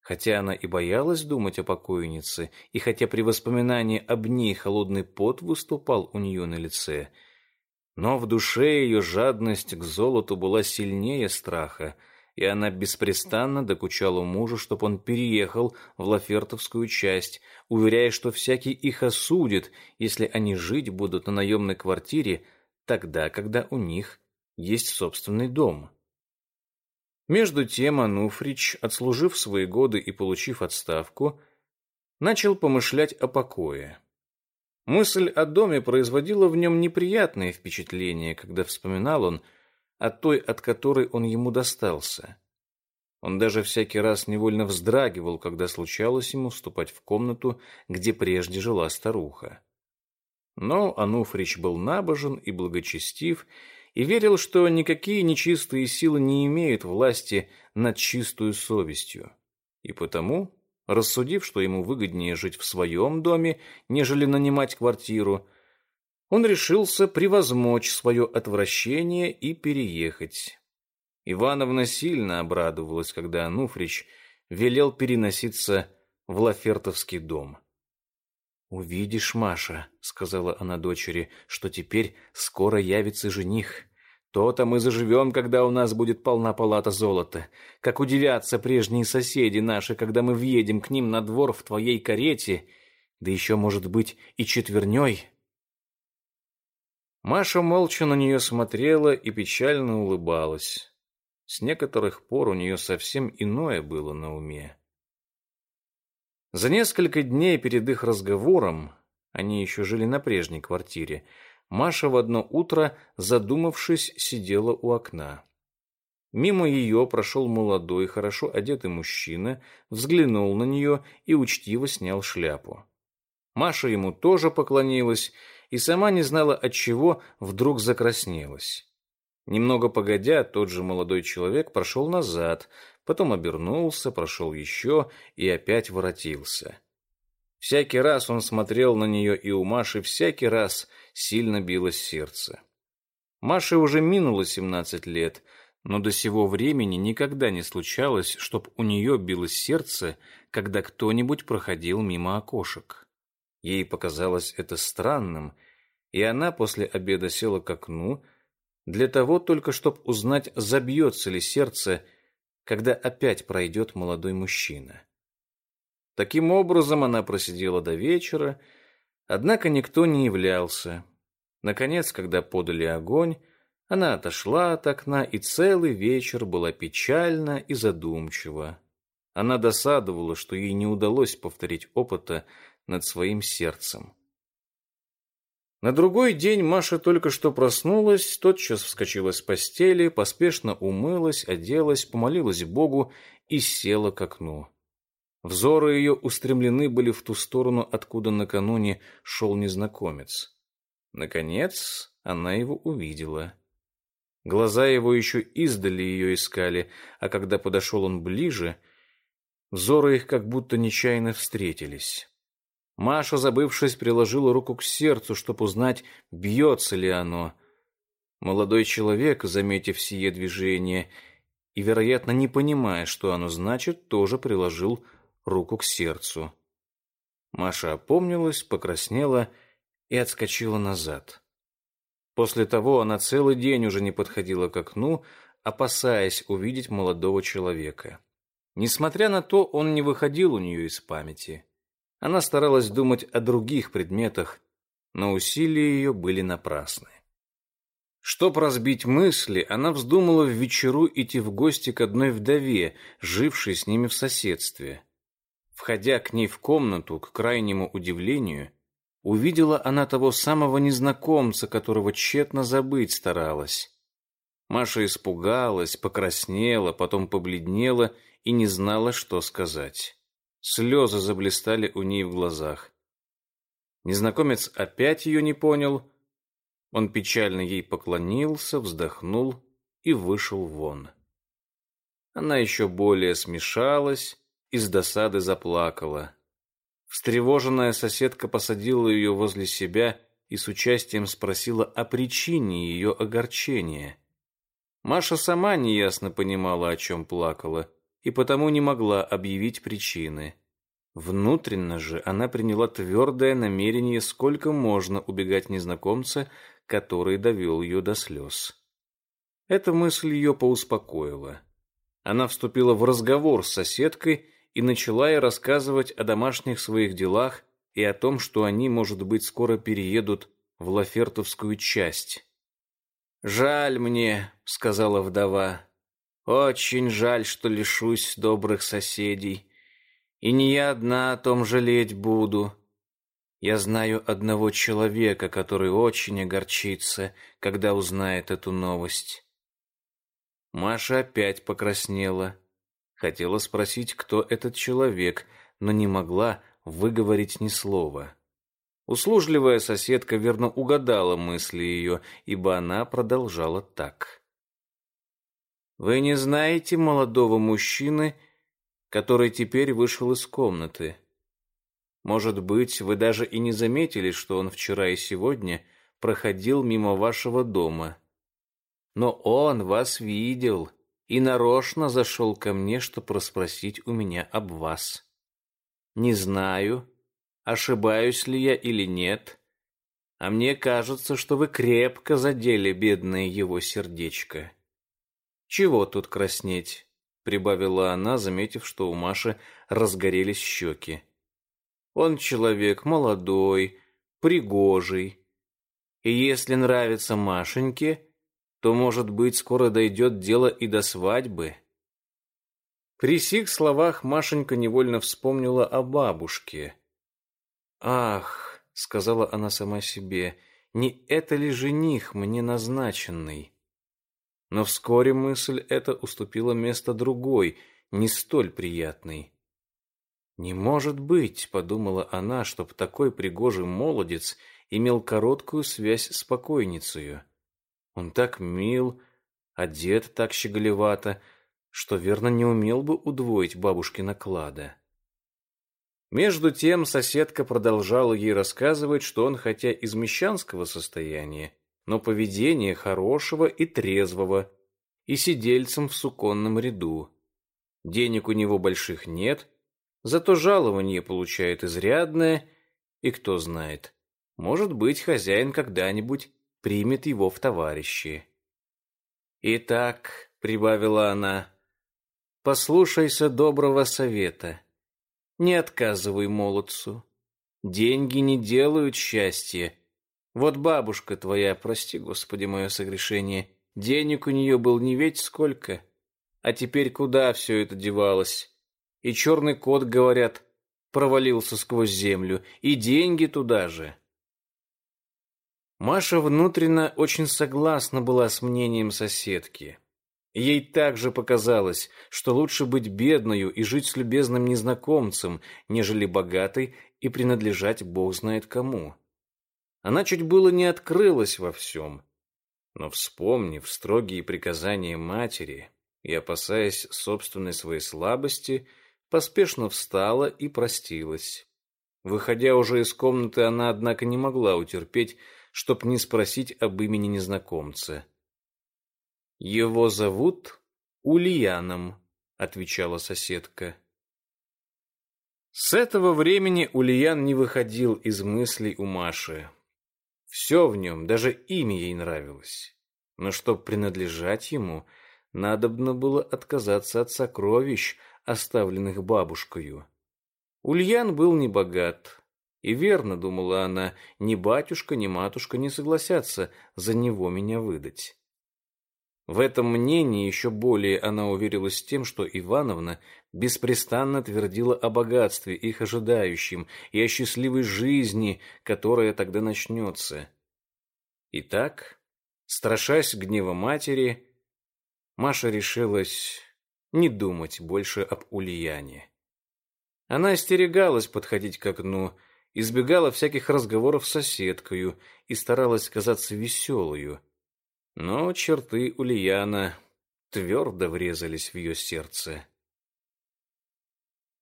Хотя она и боялась думать о покойнице, и хотя при воспоминании об ней холодный пот выступал у нее на лице, но в душе ее жадность к золоту была сильнее страха, и она беспрестанно докучала мужу, чтоб он переехал в Лафертовскую часть, уверяя, что всякий их осудит, если они жить будут на наемной квартире тогда, когда у них есть собственный дом. Между тем Ануфрич, отслужив свои годы и получив отставку, начал помышлять о покое. Мысль о доме производила в нем неприятное впечатление, когда вспоминал он о той, от которой он ему достался. Он даже всякий раз невольно вздрагивал, когда случалось ему вступать в комнату, где прежде жила старуха. Но Ануфрич был набожен и благочестив, и верил, что никакие нечистые силы не имеют власти над чистую совестью. И потому, рассудив, что ему выгоднее жить в своем доме, нежели нанимать квартиру, он решился превозмочь свое отвращение и переехать. Ивановна сильно обрадовалась, когда Ануфрич велел переноситься в Лафертовский дом. «Увидишь, Маша», — сказала она дочери, — «что теперь скоро явится жених. То-то мы заживем, когда у нас будет полна палата золота. Как удивятся прежние соседи наши, когда мы въедем к ним на двор в твоей карете, да еще, может быть, и четверней». Маша молча на нее смотрела и печально улыбалась. С некоторых пор у нее совсем иное было на уме. За несколько дней перед их разговором, они еще жили на прежней квартире, Маша в одно утро, задумавшись, сидела у окна. Мимо ее прошел молодой, хорошо одетый мужчина, взглянул на нее и учтиво снял шляпу. Маша ему тоже поклонилась и сама не знала от чего вдруг закраснелась. Немного погодя, тот же молодой человек прошел назад, потом обернулся, прошел еще и опять воротился. Всякий раз он смотрел на нее, и у Маши всякий раз сильно билось сердце. Маше уже минуло семнадцать лет, но до сего времени никогда не случалось, чтоб у нее билось сердце, когда кто-нибудь проходил мимо окошек. Ей показалось это странным, и она после обеда села к окну, для того только, чтобы узнать, забьется ли сердце, когда опять пройдет молодой мужчина. Таким образом она просидела до вечера, однако никто не являлся. Наконец, когда подали огонь, она отошла от окна и целый вечер была печальна и задумчива. Она досадовала, что ей не удалось повторить опыта над своим сердцем. На другой день Маша только что проснулась, тотчас вскочила с постели, поспешно умылась, оделась, помолилась Богу и села к окну. Взоры ее устремлены были в ту сторону, откуда накануне шел незнакомец. Наконец она его увидела. Глаза его еще издали ее искали, а когда подошел он ближе, взоры их как будто нечаянно встретились. Маша, забывшись, приложила руку к сердцу, чтобы узнать, бьется ли оно. Молодой человек, заметив сие движение и, вероятно, не понимая, что оно значит, тоже приложил руку к сердцу. Маша опомнилась, покраснела и отскочила назад. После того она целый день уже не подходила к окну, опасаясь увидеть молодого человека. Несмотря на то, он не выходил у нее из памяти. Она старалась думать о других предметах, но усилия ее были напрасны. Чтоб разбить мысли, она вздумала в вечеру идти в гости к одной вдове, жившей с ними в соседстве. Входя к ней в комнату, к крайнему удивлению, увидела она того самого незнакомца, которого тщетно забыть старалась. Маша испугалась, покраснела, потом побледнела и не знала, что сказать. Слезы заблистали у ней в глазах. Незнакомец опять ее не понял. Он печально ей поклонился, вздохнул и вышел вон. Она еще более смешалась и с досады заплакала. Встревоженная соседка посадила ее возле себя и с участием спросила о причине ее огорчения. Маша сама неясно понимала, о чем плакала, и потому не могла объявить причины. Внутренно же она приняла твердое намерение, сколько можно убегать незнакомца, который довел ее до слез. Эта мысль ее поуспокоила. Она вступила в разговор с соседкой и начала ей рассказывать о домашних своих делах и о том, что они, может быть, скоро переедут в Лафертовскую часть. «Жаль мне», — сказала вдова, — «очень жаль, что лишусь добрых соседей, и не я одна о том жалеть буду. Я знаю одного человека, который очень огорчится, когда узнает эту новость». Маша опять покраснела. Хотела спросить, кто этот человек, но не могла выговорить ни слова. Услужливая соседка верно угадала мысли ее, ибо она продолжала так. «Вы не знаете молодого мужчины, который теперь вышел из комнаты? Может быть, вы даже и не заметили, что он вчера и сегодня проходил мимо вашего дома. Но он вас видел» и нарочно зашел ко мне, чтобы расспросить у меня об вас. Не знаю, ошибаюсь ли я или нет, а мне кажется, что вы крепко задели бедное его сердечко. Чего тут краснеть? прибавила она, заметив, что у Маши разгорелись щеки. Он человек молодой, пригожий, и если нравится Машеньке, то, может быть, скоро дойдет дело и до свадьбы. При сих словах Машенька невольно вспомнила о бабушке. «Ах», — сказала она сама себе, — «не это ли жених мне назначенный?» Но вскоре мысль эта уступила место другой, не столь приятной. «Не может быть», — подумала она, — «чтоб такой пригожий молодец имел короткую связь с покойницею». Он так мил, одет так щеголевато, что верно не умел бы удвоить бабушкина клада. Между тем соседка продолжала ей рассказывать, что он хотя из мещанского состояния, но поведение хорошего и трезвого, и сидельцем в суконном ряду. Денег у него больших нет, зато жалование получает изрядное, и кто знает, может быть, хозяин когда-нибудь примет его в товарищи. «Итак», — прибавила она, — «послушайся доброго совета. Не отказывай молодцу. Деньги не делают счастья. Вот бабушка твоя, прости, Господи, мое согрешение, денег у нее был не ведь сколько, а теперь куда все это девалось? И черный кот, говорят, провалился сквозь землю, и деньги туда же». Маша внутренно очень согласна была с мнением соседки. Ей также показалось, что лучше быть бедною и жить с любезным незнакомцем, нежели богатой и принадлежать бог знает кому. Она чуть было не открылась во всем, но, вспомнив строгие приказания матери и опасаясь собственной своей слабости, поспешно встала и простилась. Выходя уже из комнаты, она, однако, не могла утерпеть, чтоб не спросить об имени незнакомца. «Его зовут Ульяном», — отвечала соседка. С этого времени Ульян не выходил из мыслей у Маши. Все в нем, даже имя ей нравилось. Но чтобы принадлежать ему, надобно было отказаться от сокровищ, оставленных бабушкою. Ульян был небогат, и верно, думала она, ни батюшка, ни матушка не согласятся за него меня выдать. В этом мнении еще более она уверилась тем, что Ивановна беспрестанно твердила о богатстве, их ожидающем, и о счастливой жизни, которая тогда начнется. Итак, страшась гнева матери, Маша решилась не думать больше об Ульяне. Она остерегалась подходить к окну, избегала всяких разговоров с соседкою и старалась казаться веселою. Но черты Ульяна твердо врезались в ее сердце.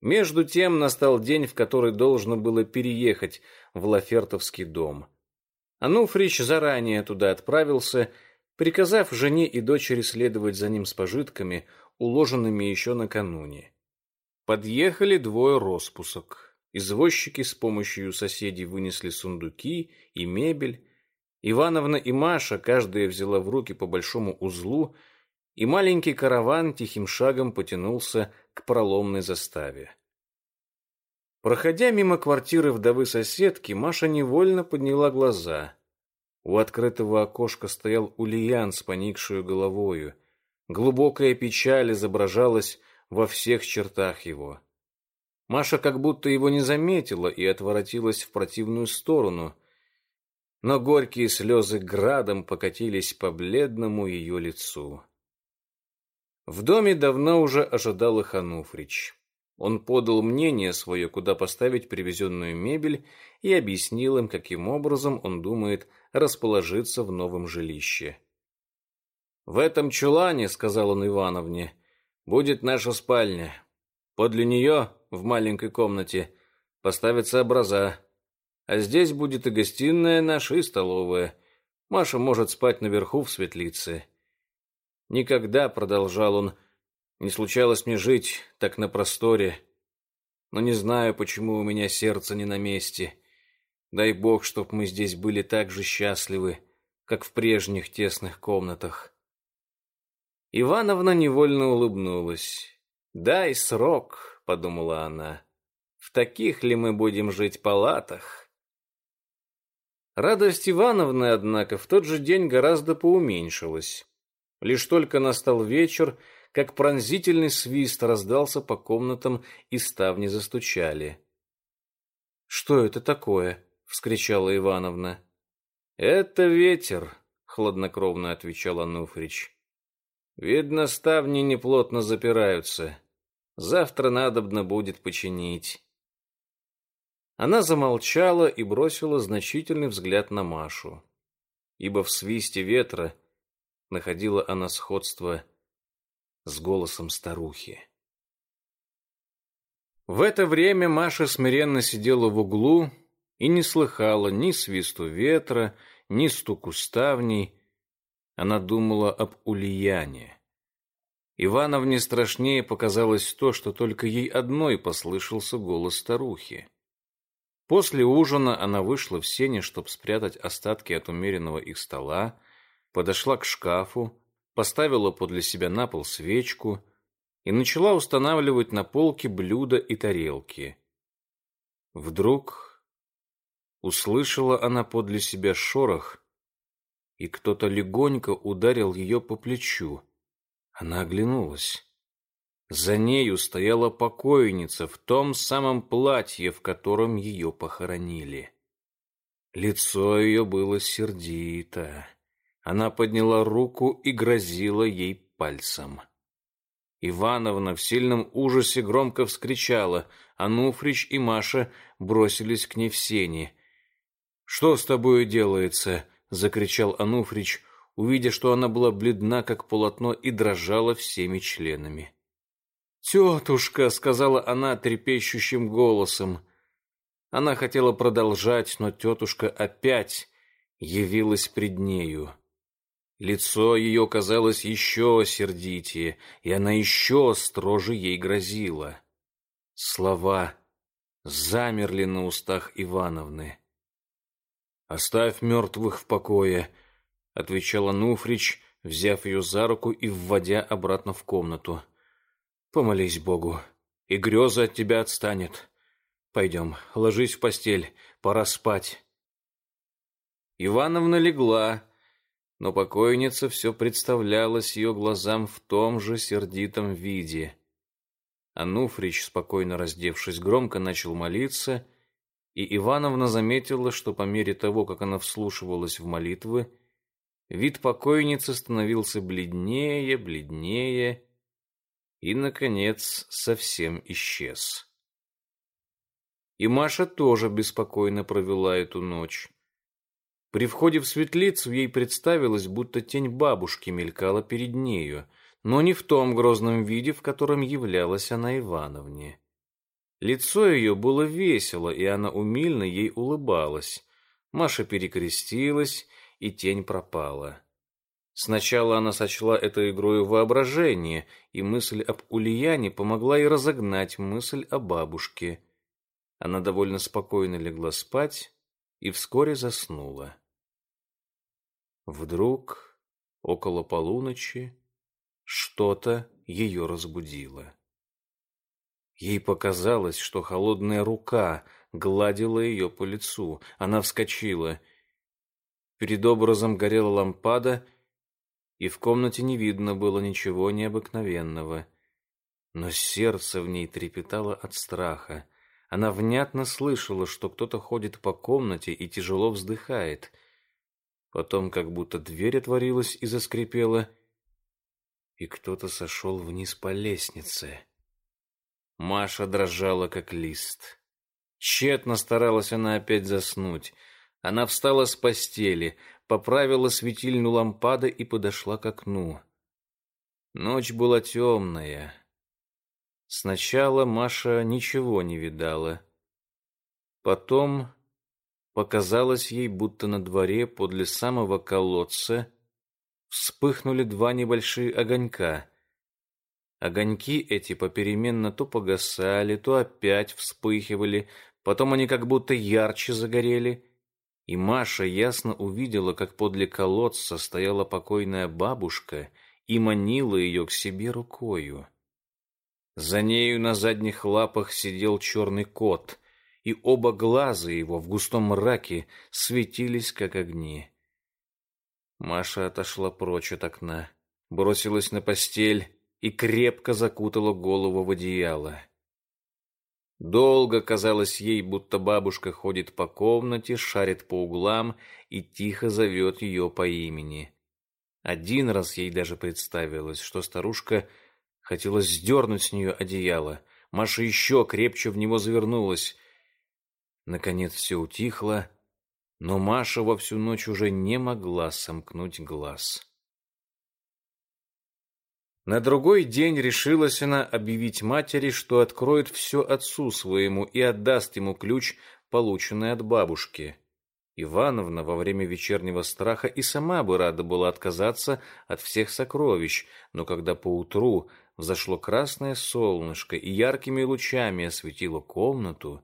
Между тем настал день, в который должно было переехать в Лафертовский дом. Ануфрич заранее туда отправился, приказав жене и дочери следовать за ним с пожитками, уложенными еще накануне. Подъехали двое распусок. Извозчики с помощью соседей вынесли сундуки и мебель. Ивановна и Маша каждая взяла в руки по большому узлу, и маленький караван тихим шагом потянулся к проломной заставе. Проходя мимо квартиры вдовы соседки, Маша невольно подняла глаза. У открытого окошка стоял Ульян с поникшую головою. Глубокая печаль изображалась во всех чертах его. Маша как будто его не заметила и отворотилась в противную сторону, но горькие слезы градом покатились по бледному ее лицу. В доме давно уже ожидал их Ануфрич. Он подал мнение свое, куда поставить привезенную мебель, и объяснил им, каким образом он думает расположиться в новом жилище. «В этом чулане, — сказал он Ивановне, — будет наша спальня. Подле нее, в маленькой комнате, поставятся образа. А здесь будет и гостиная наша, и столовая. Маша может спать наверху в светлице. Никогда, продолжал он, не случалось мне жить так на просторе. Но не знаю, почему у меня сердце не на месте. Дай бог, чтоб мы здесь были так же счастливы, как в прежних тесных комнатах. Ивановна невольно улыбнулась. «Дай срок», — подумала она. «В таких ли мы будем жить палатах?» Радость Ивановны, однако, в тот же день гораздо поуменьшилась. Лишь только настал вечер, как пронзительный свист раздался по комнатам и ставни застучали. «Что это такое?» — вскричала Ивановна. «Это ветер», — хладнокровно отвечал Ануфрич. «Видно, ставни неплотно запираются. Завтра надобно будет починить». Она замолчала и бросила значительный взгляд на Машу, ибо в свисте ветра находила она сходство с голосом старухи. В это время Маша смиренно сидела в углу и не слыхала ни свисту ветра, ни стуку ставней. Она думала об Ульяне. Ивановне страшнее показалось то, что только ей одной послышался голос старухи. После ужина она вышла в сене, чтобы спрятать остатки от умеренного их стола, подошла к шкафу, поставила подле себя на пол свечку и начала устанавливать на полке блюда и тарелки. Вдруг услышала она подле себя шорох, и кто-то легонько ударил ее по плечу. Она оглянулась. За нею стояла покойница в том самом платье, в котором ее похоронили. Лицо ее было сердито. Она подняла руку и грозила ей пальцем. Ивановна в сильном ужасе громко вскричала. Ануфрич и Маша бросились к ней в сени. «Что с тобою делается?» — закричал Ануфрич, увидя, что она была бледна, как полотно, и дрожала всеми членами. «Тетушка!» — сказала она трепещущим голосом. Она хотела продолжать, но тетушка опять явилась пред нею. Лицо ее казалось еще сердитее, и она еще строже ей грозила. Слова замерли на устах Ивановны. «Оставь мертвых в покое», — отвечала Нуфрич, взяв ее за руку и вводя обратно в комнату. «Помолись Богу, и греза от тебя отстанет. Пойдем, ложись в постель, пора спать». Ивановна легла, но покойница все представлялась ее глазам в том же сердитом виде. Ануфрич, спокойно раздевшись, громко начал молиться, и Ивановна заметила, что по мере того, как она вслушивалась в молитвы, вид покойницы становился бледнее, бледнее и, наконец, совсем исчез. И Маша тоже беспокойно провела эту ночь. При входе в светлицу ей представилось, будто тень бабушки мелькала перед нею, но не в том грозном виде, в котором являлась она Ивановне. Лицо ее было весело, и она умильно ей улыбалась. Маша перекрестилась, и тень пропала. Сначала она сочла это игрою воображения, и мысль об Ульяне помогла ей разогнать мысль о бабушке. Она довольно спокойно легла спать и вскоре заснула. Вдруг, около полуночи, что-то ее разбудило. Ей показалось, что холодная рука гладила ее по лицу. Она вскочила. Перед образом горела лампада, и в комнате не видно было ничего необыкновенного. Но сердце в ней трепетало от страха. Она внятно слышала, что кто-то ходит по комнате и тяжело вздыхает — Потом как будто дверь отворилась и заскрипела, и кто-то сошел вниз по лестнице. Маша дрожала, как лист. Тщетно старалась она опять заснуть. Она встала с постели, поправила светильню лампады и подошла к окну. Ночь была темная. Сначала Маша ничего не видала. Потом Показалось ей, будто на дворе подле самого колодца вспыхнули два небольшие огонька. Огоньки эти попеременно то погасали, то опять вспыхивали, потом они как будто ярче загорели, и Маша ясно увидела, как подле колодца стояла покойная бабушка и манила ее к себе рукою. За нею на задних лапах сидел черный кот — и оба глаза его в густом мраке светились, как огни. Маша отошла прочь от окна, бросилась на постель и крепко закутала голову в одеяло. Долго казалось ей, будто бабушка ходит по комнате, шарит по углам и тихо зовет ее по имени. Один раз ей даже представилось, что старушка хотела сдернуть с нее одеяло. Маша еще крепче в него завернулась. Наконец все утихло, но Маша во всю ночь уже не могла сомкнуть глаз. На другой день решилась она объявить матери, что откроет все отцу своему и отдаст ему ключ, полученный от бабушки. Ивановна во время вечернего страха и сама бы рада была отказаться от всех сокровищ, но когда поутру взошло красное солнышко и яркими лучами осветило комнату,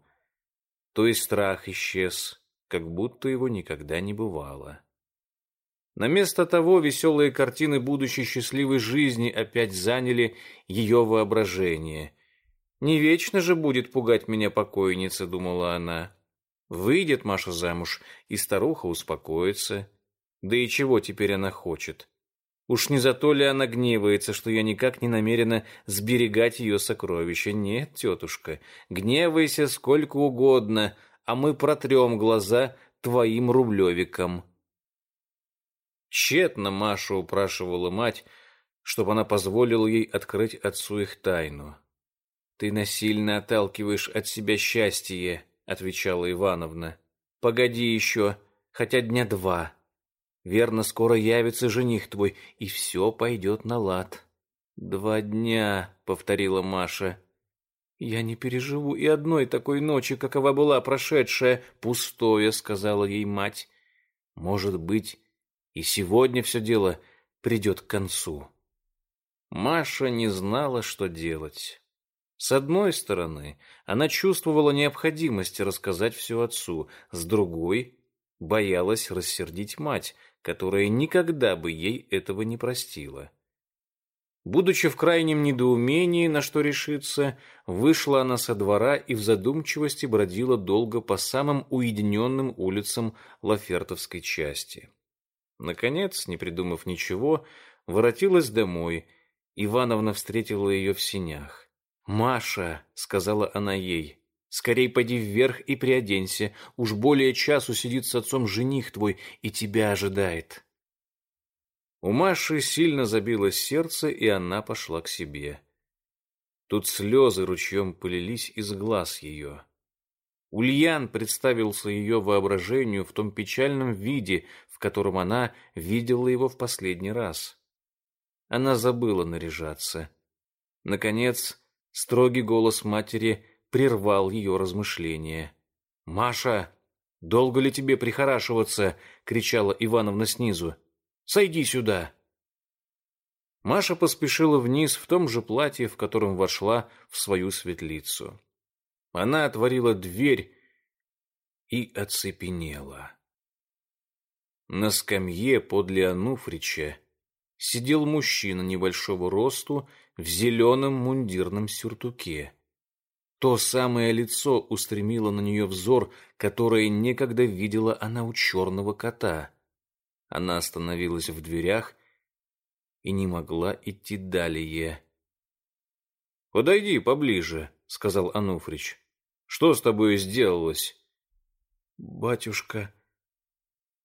то и страх исчез, как будто его никогда не бывало. На место того веселые картины будущей счастливой жизни опять заняли ее воображение. «Не вечно же будет пугать меня покойница», — думала она. «Выйдет Маша замуж, и старуха успокоится. Да и чего теперь она хочет? Уж не за то ли она гневается, что я никак не намерена сберегать ее сокровища? Нет, тетушка, гневайся сколько угодно, а мы протрем глаза твоим рублевиком. Тщетно Маша упрашивала мать, чтобы она позволила ей открыть отцу их тайну. «Ты насильно отталкиваешь от себя счастье», — отвечала Ивановна. «Погоди еще, хотя дня два». Верно, скоро явится жених твой, и все пойдет на лад. Два дня, повторила Маша. Я не переживу и одной такой ночи, какова была прошедшая. Пустое, сказала ей мать. Может быть, и сегодня все дело придет к концу. Маша не знала, что делать. С одной стороны, она чувствовала необходимость рассказать все отцу, с другой — боялась рассердить мать, которая никогда бы ей этого не простила. Будучи в крайнем недоумении, на что решиться, вышла она со двора и в задумчивости бродила долго по самым уединенным улицам Лафертовской части. Наконец, не придумав ничего, воротилась домой. Ивановна встретила ее в синях. «Маша», — сказала она ей, — «скорей поди вверх и приоденься. Уж более часу сидит с отцом жених твой и тебя ожидает». У Маши сильно забилось сердце, и она пошла к себе. Тут слезы ручьем полились из глаз ее. Ульян представился ее воображению в том печальном виде, котором она видела его в последний раз. Она забыла наряжаться. Наконец, строгий голос матери прервал ее размышления. «Маша, долго ли тебе прихорашиваться?» — кричала Ивановна снизу. Сойди сюда!» Маша поспешила вниз в том же платье, в котором вошла в свою светлицу. Она отворила дверь и оцепенела. На скамье подле Ануфрича сидел мужчина небольшого росту в зеленом мундирном сюртуке. То самое лицо устремило на нее взор, которое некогда видела она у черного кота. Она остановилась в дверях и не могла идти далее. «Подойди поближе», — сказал Ануфрич. «Что с тобой сделалось?» «Батюшка,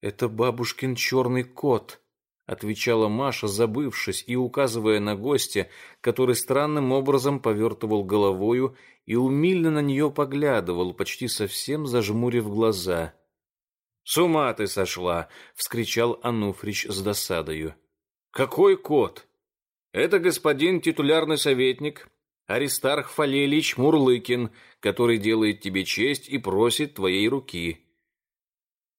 это бабушкин черный кот», — отвечала Маша, забывшись и указывая на гостя, который странным образом повертывал головою и умильно на нее поглядывал, почти совсем зажмурив глаза. «С ума ты сошла!» — вскричал Ануфрич с досадою. «Какой кот? Это господин титулярный советник Аристарх Фалелич Мурлыкин, который делает тебе честь и просит твоей руки».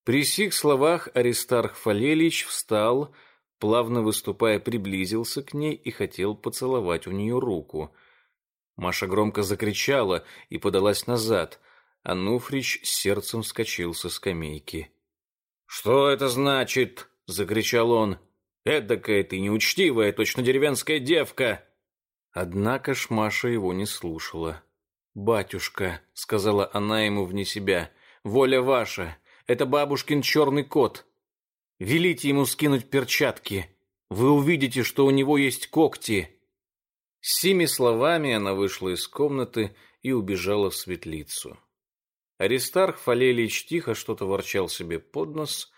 При сих словах Аристарх Фалелич встал, плавно выступая, приблизился к ней и хотел поцеловать у нее руку. Маша громко закричала и подалась назад. Ануфрич с сердцем вскочил со скамейки. «Что это значит?» — закричал он. «Эдакая ты неучтивая, точно деревенская девка!» Однако ж Маша его не слушала. «Батюшка», — сказала она ему вне себя, — «воля ваша, это бабушкин черный кот. Велите ему скинуть перчатки. Вы увидите, что у него есть когти». С сими словами она вышла из комнаты и убежала в светлицу. Аристарх Фалелич тихо что-то ворчал себе под нос,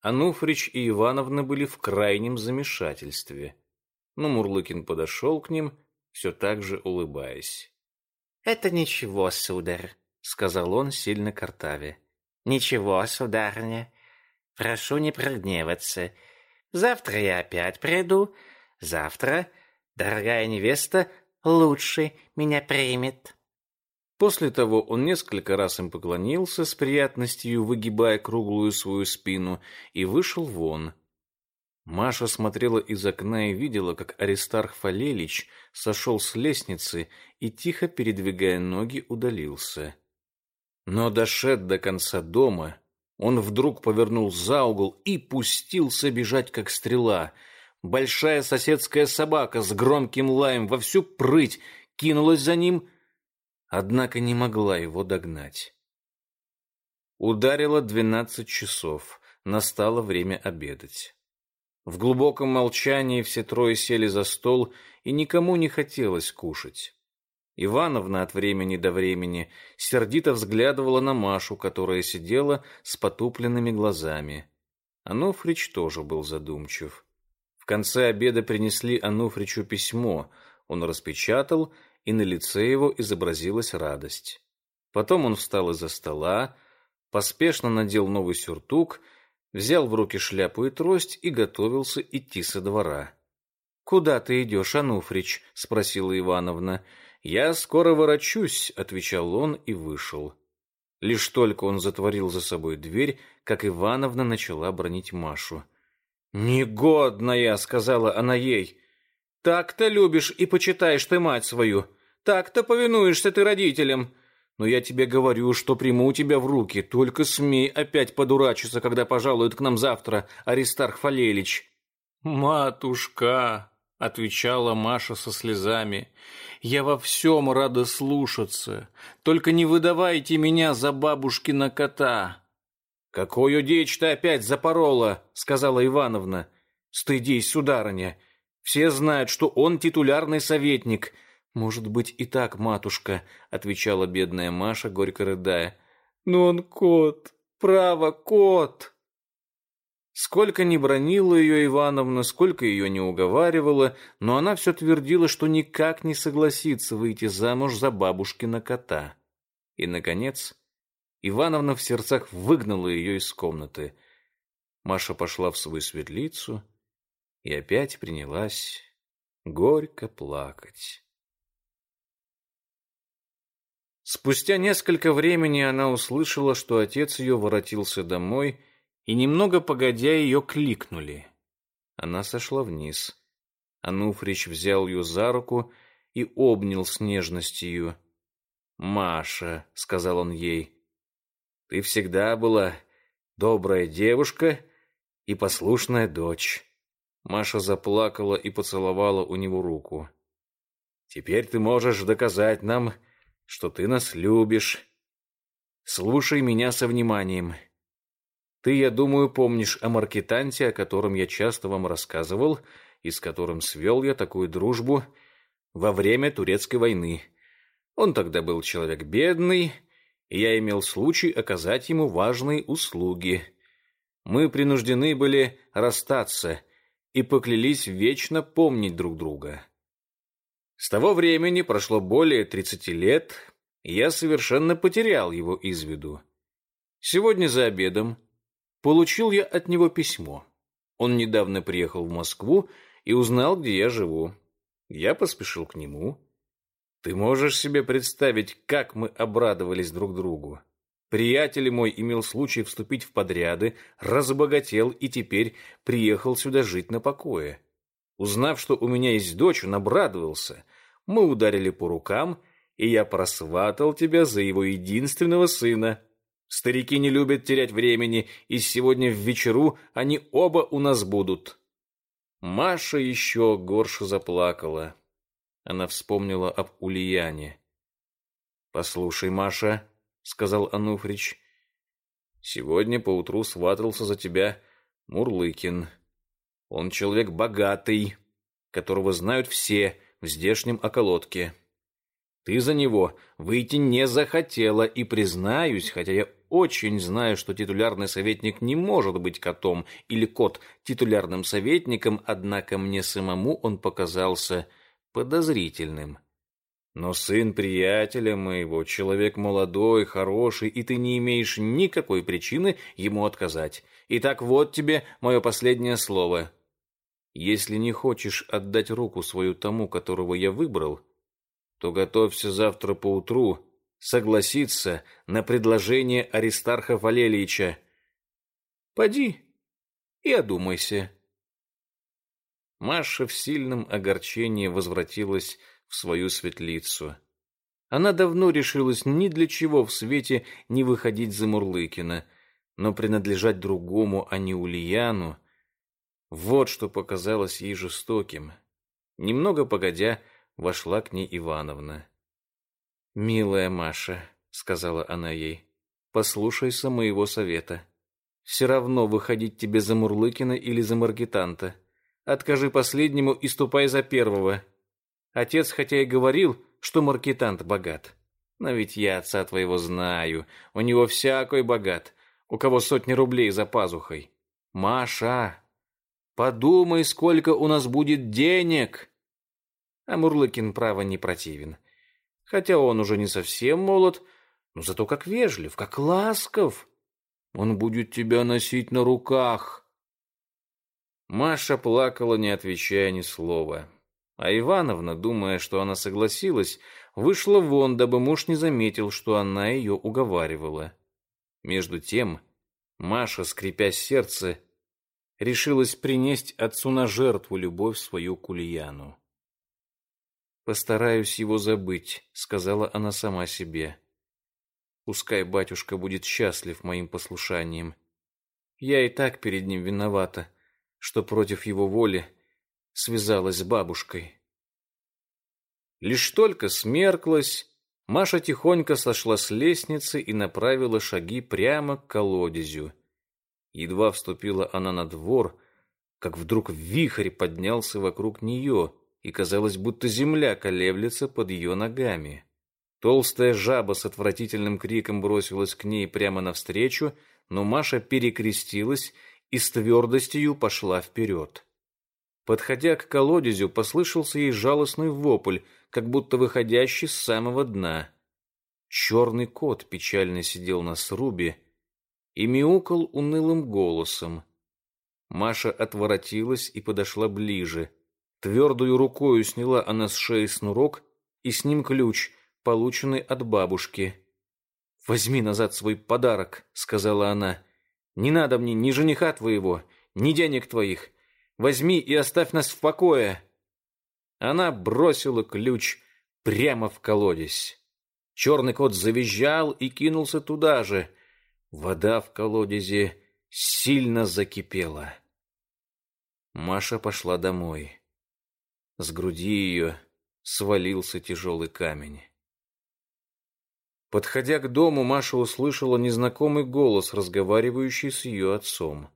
а Нуфрич и Ивановна были в крайнем замешательстве. Но Мурлыкин подошел к ним, все так же улыбаясь. — Это ничего, сударь, — сказал он, сильно картаве. — Ничего, сударыня. Прошу не прогневаться. Завтра я опять приду. Завтра дорогая невеста лучше меня примет. После того он несколько раз им поклонился с приятностью, выгибая круглую свою спину, и вышел вон. Маша смотрела из окна и видела, как Аристарх Фалелич сошел с лестницы и, тихо передвигая ноги, удалился. Но, дошед до конца дома, он вдруг повернул за угол и пустился бежать, как стрела. Большая соседская собака с громким лаем во всю прыть кинулась за ним — однако не могла его догнать. Ударило двенадцать часов, настало время обедать. В глубоком молчании все трое сели за стол, и никому не хотелось кушать. Ивановна от времени до времени сердито взглядывала на Машу, которая сидела с потупленными глазами. Ануфрич тоже был задумчив. В конце обеда принесли Ануфричу письмо. Он распечатал и на лице его изобразилась радость. Потом он встал из-за стола, поспешно надел новый сюртук, взял в руки шляпу и трость и готовился идти со двора. «Куда ты идешь, Ануфрич?» — спросила Ивановна. «Я скоро ворочусь», — отвечал он и вышел. Лишь только он затворил за собой дверь, как Ивановна начала бронить Машу. «Негодная!» — сказала она ей. «Так-то любишь и почитаешь ты мать свою. Так-то повинуешься ты родителям. Но я тебе говорю, что приму тебя в руки. Только смей опять подурачиться, когда пожалует к нам завтра Аристарх Фалелич». «Матушка!» — отвечала Маша со слезами. «Я во всем рада слушаться. Только не выдавайте меня за бабушкина кота». «Какую дичь ты опять запорола?» — сказала Ивановна. «Стыдись, сударыня. Все знают, что он титулярный советник». «Может быть, и так, матушка», — отвечала бедная Маша, горько рыдая. «Но он кот, право, кот». Сколько ни бронила ее Ивановна, сколько ее не уговаривала, но она все твердила, что никак не согласится выйти замуж за бабушкина кота. И, наконец, Ивановна в сердцах выгнала ее из комнаты. Маша пошла в свою светлицу и опять принялась горько плакать. Спустя несколько времени она услышала, что отец ее воротился домой и немного погодя ее кликнули. Она сошла вниз. Ануфрич взял ее за руку и обнял с нежностью. «Маша», — сказал он ей, — «ты всегда была добрая девушка и послушная дочь». Маша заплакала и поцеловала у него руку. «Теперь ты можешь доказать нам, что ты нас любишь. Слушай меня со вниманием. Ты, я думаю, помнишь о маркетанте, о котором я часто вам рассказывал, и с которым свел я такую дружбу во время Турецкой войны. Он тогда был человек бедный, и я имел случай оказать ему важные услуги. Мы принуждены были расстаться и поклялись вечно помнить друг друга. С того времени прошло более тридцати лет, и я совершенно потерял его из виду. Сегодня за обедом Получил я от него письмо. Он недавно приехал в Москву и узнал, где я живу. Я поспешил к нему. Ты можешь себе представить, как мы обрадовались друг другу. Приятель мой имел случай вступить в подряды, разбогател и теперь приехал сюда жить на покое. Узнав, что у меня есть дочь, он обрадовался. Мы ударили по рукам, и я просватал тебя за его единственного сына. Старики не любят терять времени, и сегодня в вечеру они оба у нас будут. Маша еще горше заплакала. Она вспомнила об Ульяне. «Послушай, Маша», — сказал Ануфрич, — «сегодня поутру сватался за тебя Мурлыкин. Он человек богатый, которого знают все в здешнем околотке. Ты за него выйти не захотела, и, признаюсь, хотя я очень знаю, что титулярный советник не может быть котом или кот титулярным советником, однако мне самому он показался подозрительным. Но сын приятеля моего, человек молодой, хороший, и ты не имеешь никакой причины ему отказать. Итак, вот тебе мое последнее слово. Если не хочешь отдать руку свою тому, которого я выбрал, то готовься завтра поутру согласиться на предложение Аристарха Валерьевича. Поди и одумайся. Маша в сильном огорчении возвратилась в свою светлицу. Она давно решилась ни для чего в свете не выходить за Мурлыкина, но принадлежать другому, а не Ульяну. Вот что показалось ей жестоким. Немного погодя, вошла к ней Ивановна. «Милая Маша», — сказала она ей, — «послушайся моего совета. Все равно выходить тебе за Мурлыкина или за Маргитанта. Откажи последнему и ступай за первого. Отец хотя и говорил, что Маркетант богат. Но ведь я отца твоего знаю. У него всякой богат. У кого сотни рублей за пазухой. Маша, подумай, сколько у нас будет денег. А Мурлыкин, право, не противен хотя он уже не совсем молод, но зато как вежлив, как ласков. Он будет тебя носить на руках. Маша плакала, не отвечая ни слова. А Ивановна, думая, что она согласилась, вышла вон, дабы муж не заметил, что она ее уговаривала. Между тем Маша, скрипя сердце, решилась принести отцу на жертву любовь свою к Ульяну. «Постараюсь его забыть», — сказала она сама себе. «Пускай батюшка будет счастлив моим послушанием. Я и так перед ним виновата, что против его воли связалась с бабушкой». Лишь только смерклась, Маша тихонько сошла с лестницы и направила шаги прямо к колодезю. Едва вступила она на двор, как вдруг вихрь поднялся вокруг нее, и казалось, будто земля колеблется под ее ногами. Толстая жаба с отвратительным криком бросилась к ней прямо навстречу, но Маша перекрестилась и с твердостью пошла вперед. Подходя к колодезю, послышался ей жалостный вопль, как будто выходящий с самого дна. Черный кот печально сидел на срубе и мяукал унылым голосом. Маша отворотилась и подошла ближе. Твердую рукою сняла она с шеи снурок и с ним ключ, полученный от бабушки. «Возьми назад свой подарок», — сказала она. «Не надо мне ни жениха твоего, ни денег твоих. Возьми и оставь нас в покое!» Она бросила ключ прямо в колодец. Черный кот завизжал и кинулся туда же. Вода в колодезе сильно закипела. Маша пошла домой. С груди ее свалился тяжелый камень. Подходя к дому, Маша услышала незнакомый голос, разговаривающий с ее отцом.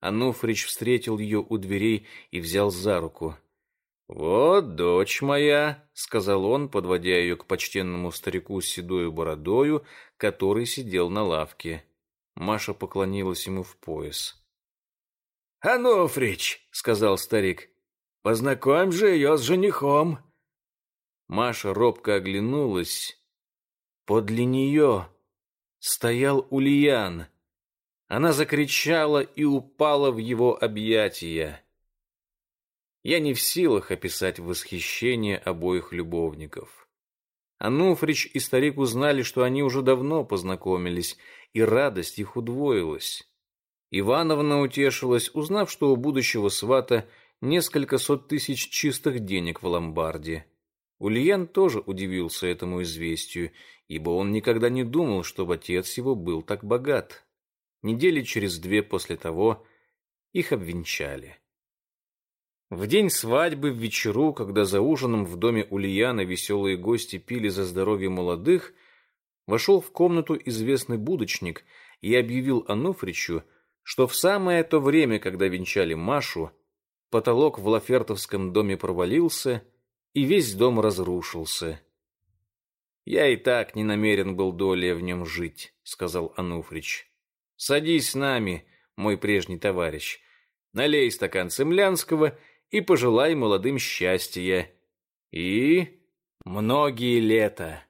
Ануфрич встретил ее у дверей и взял за руку. «Вот дочь моя», — сказал он, подводя ее к почтенному старику с седою бородою, который сидел на лавке. Маша поклонилась ему в пояс. «Ануфрич», — сказал старик, — «познакомь же ее с женихом». Маша робко оглянулась. Подле нее стоял Ульян — она закричала и упала в его объятия. Я не в силах описать восхищение обоих любовников. Ануфрич и старик узнали, что они уже давно познакомились, и радость их удвоилась. Ивановна утешилась, узнав, что у будущего свата несколько сот тысяч чистых денег в ломбарде. Ульян тоже удивился этому известию, ибо он никогда не думал, чтобы отец его был так богат. Недели через две после того их обвенчали. В день свадьбы в вечеру, когда за ужином в доме Ульяна веселые гости пили за здоровье молодых, вошел в комнату известный будочник и объявил Ануфричу, что в самое то время, когда венчали Машу, потолок в Лафертовском доме провалился, и весь дом разрушился. «Я и так не намерен был долей в нем жить», — сказал Ануфрич. Садись с нами, мой прежний товарищ. Налей стакан цемлянского и пожелай молодым счастья. И многие лета.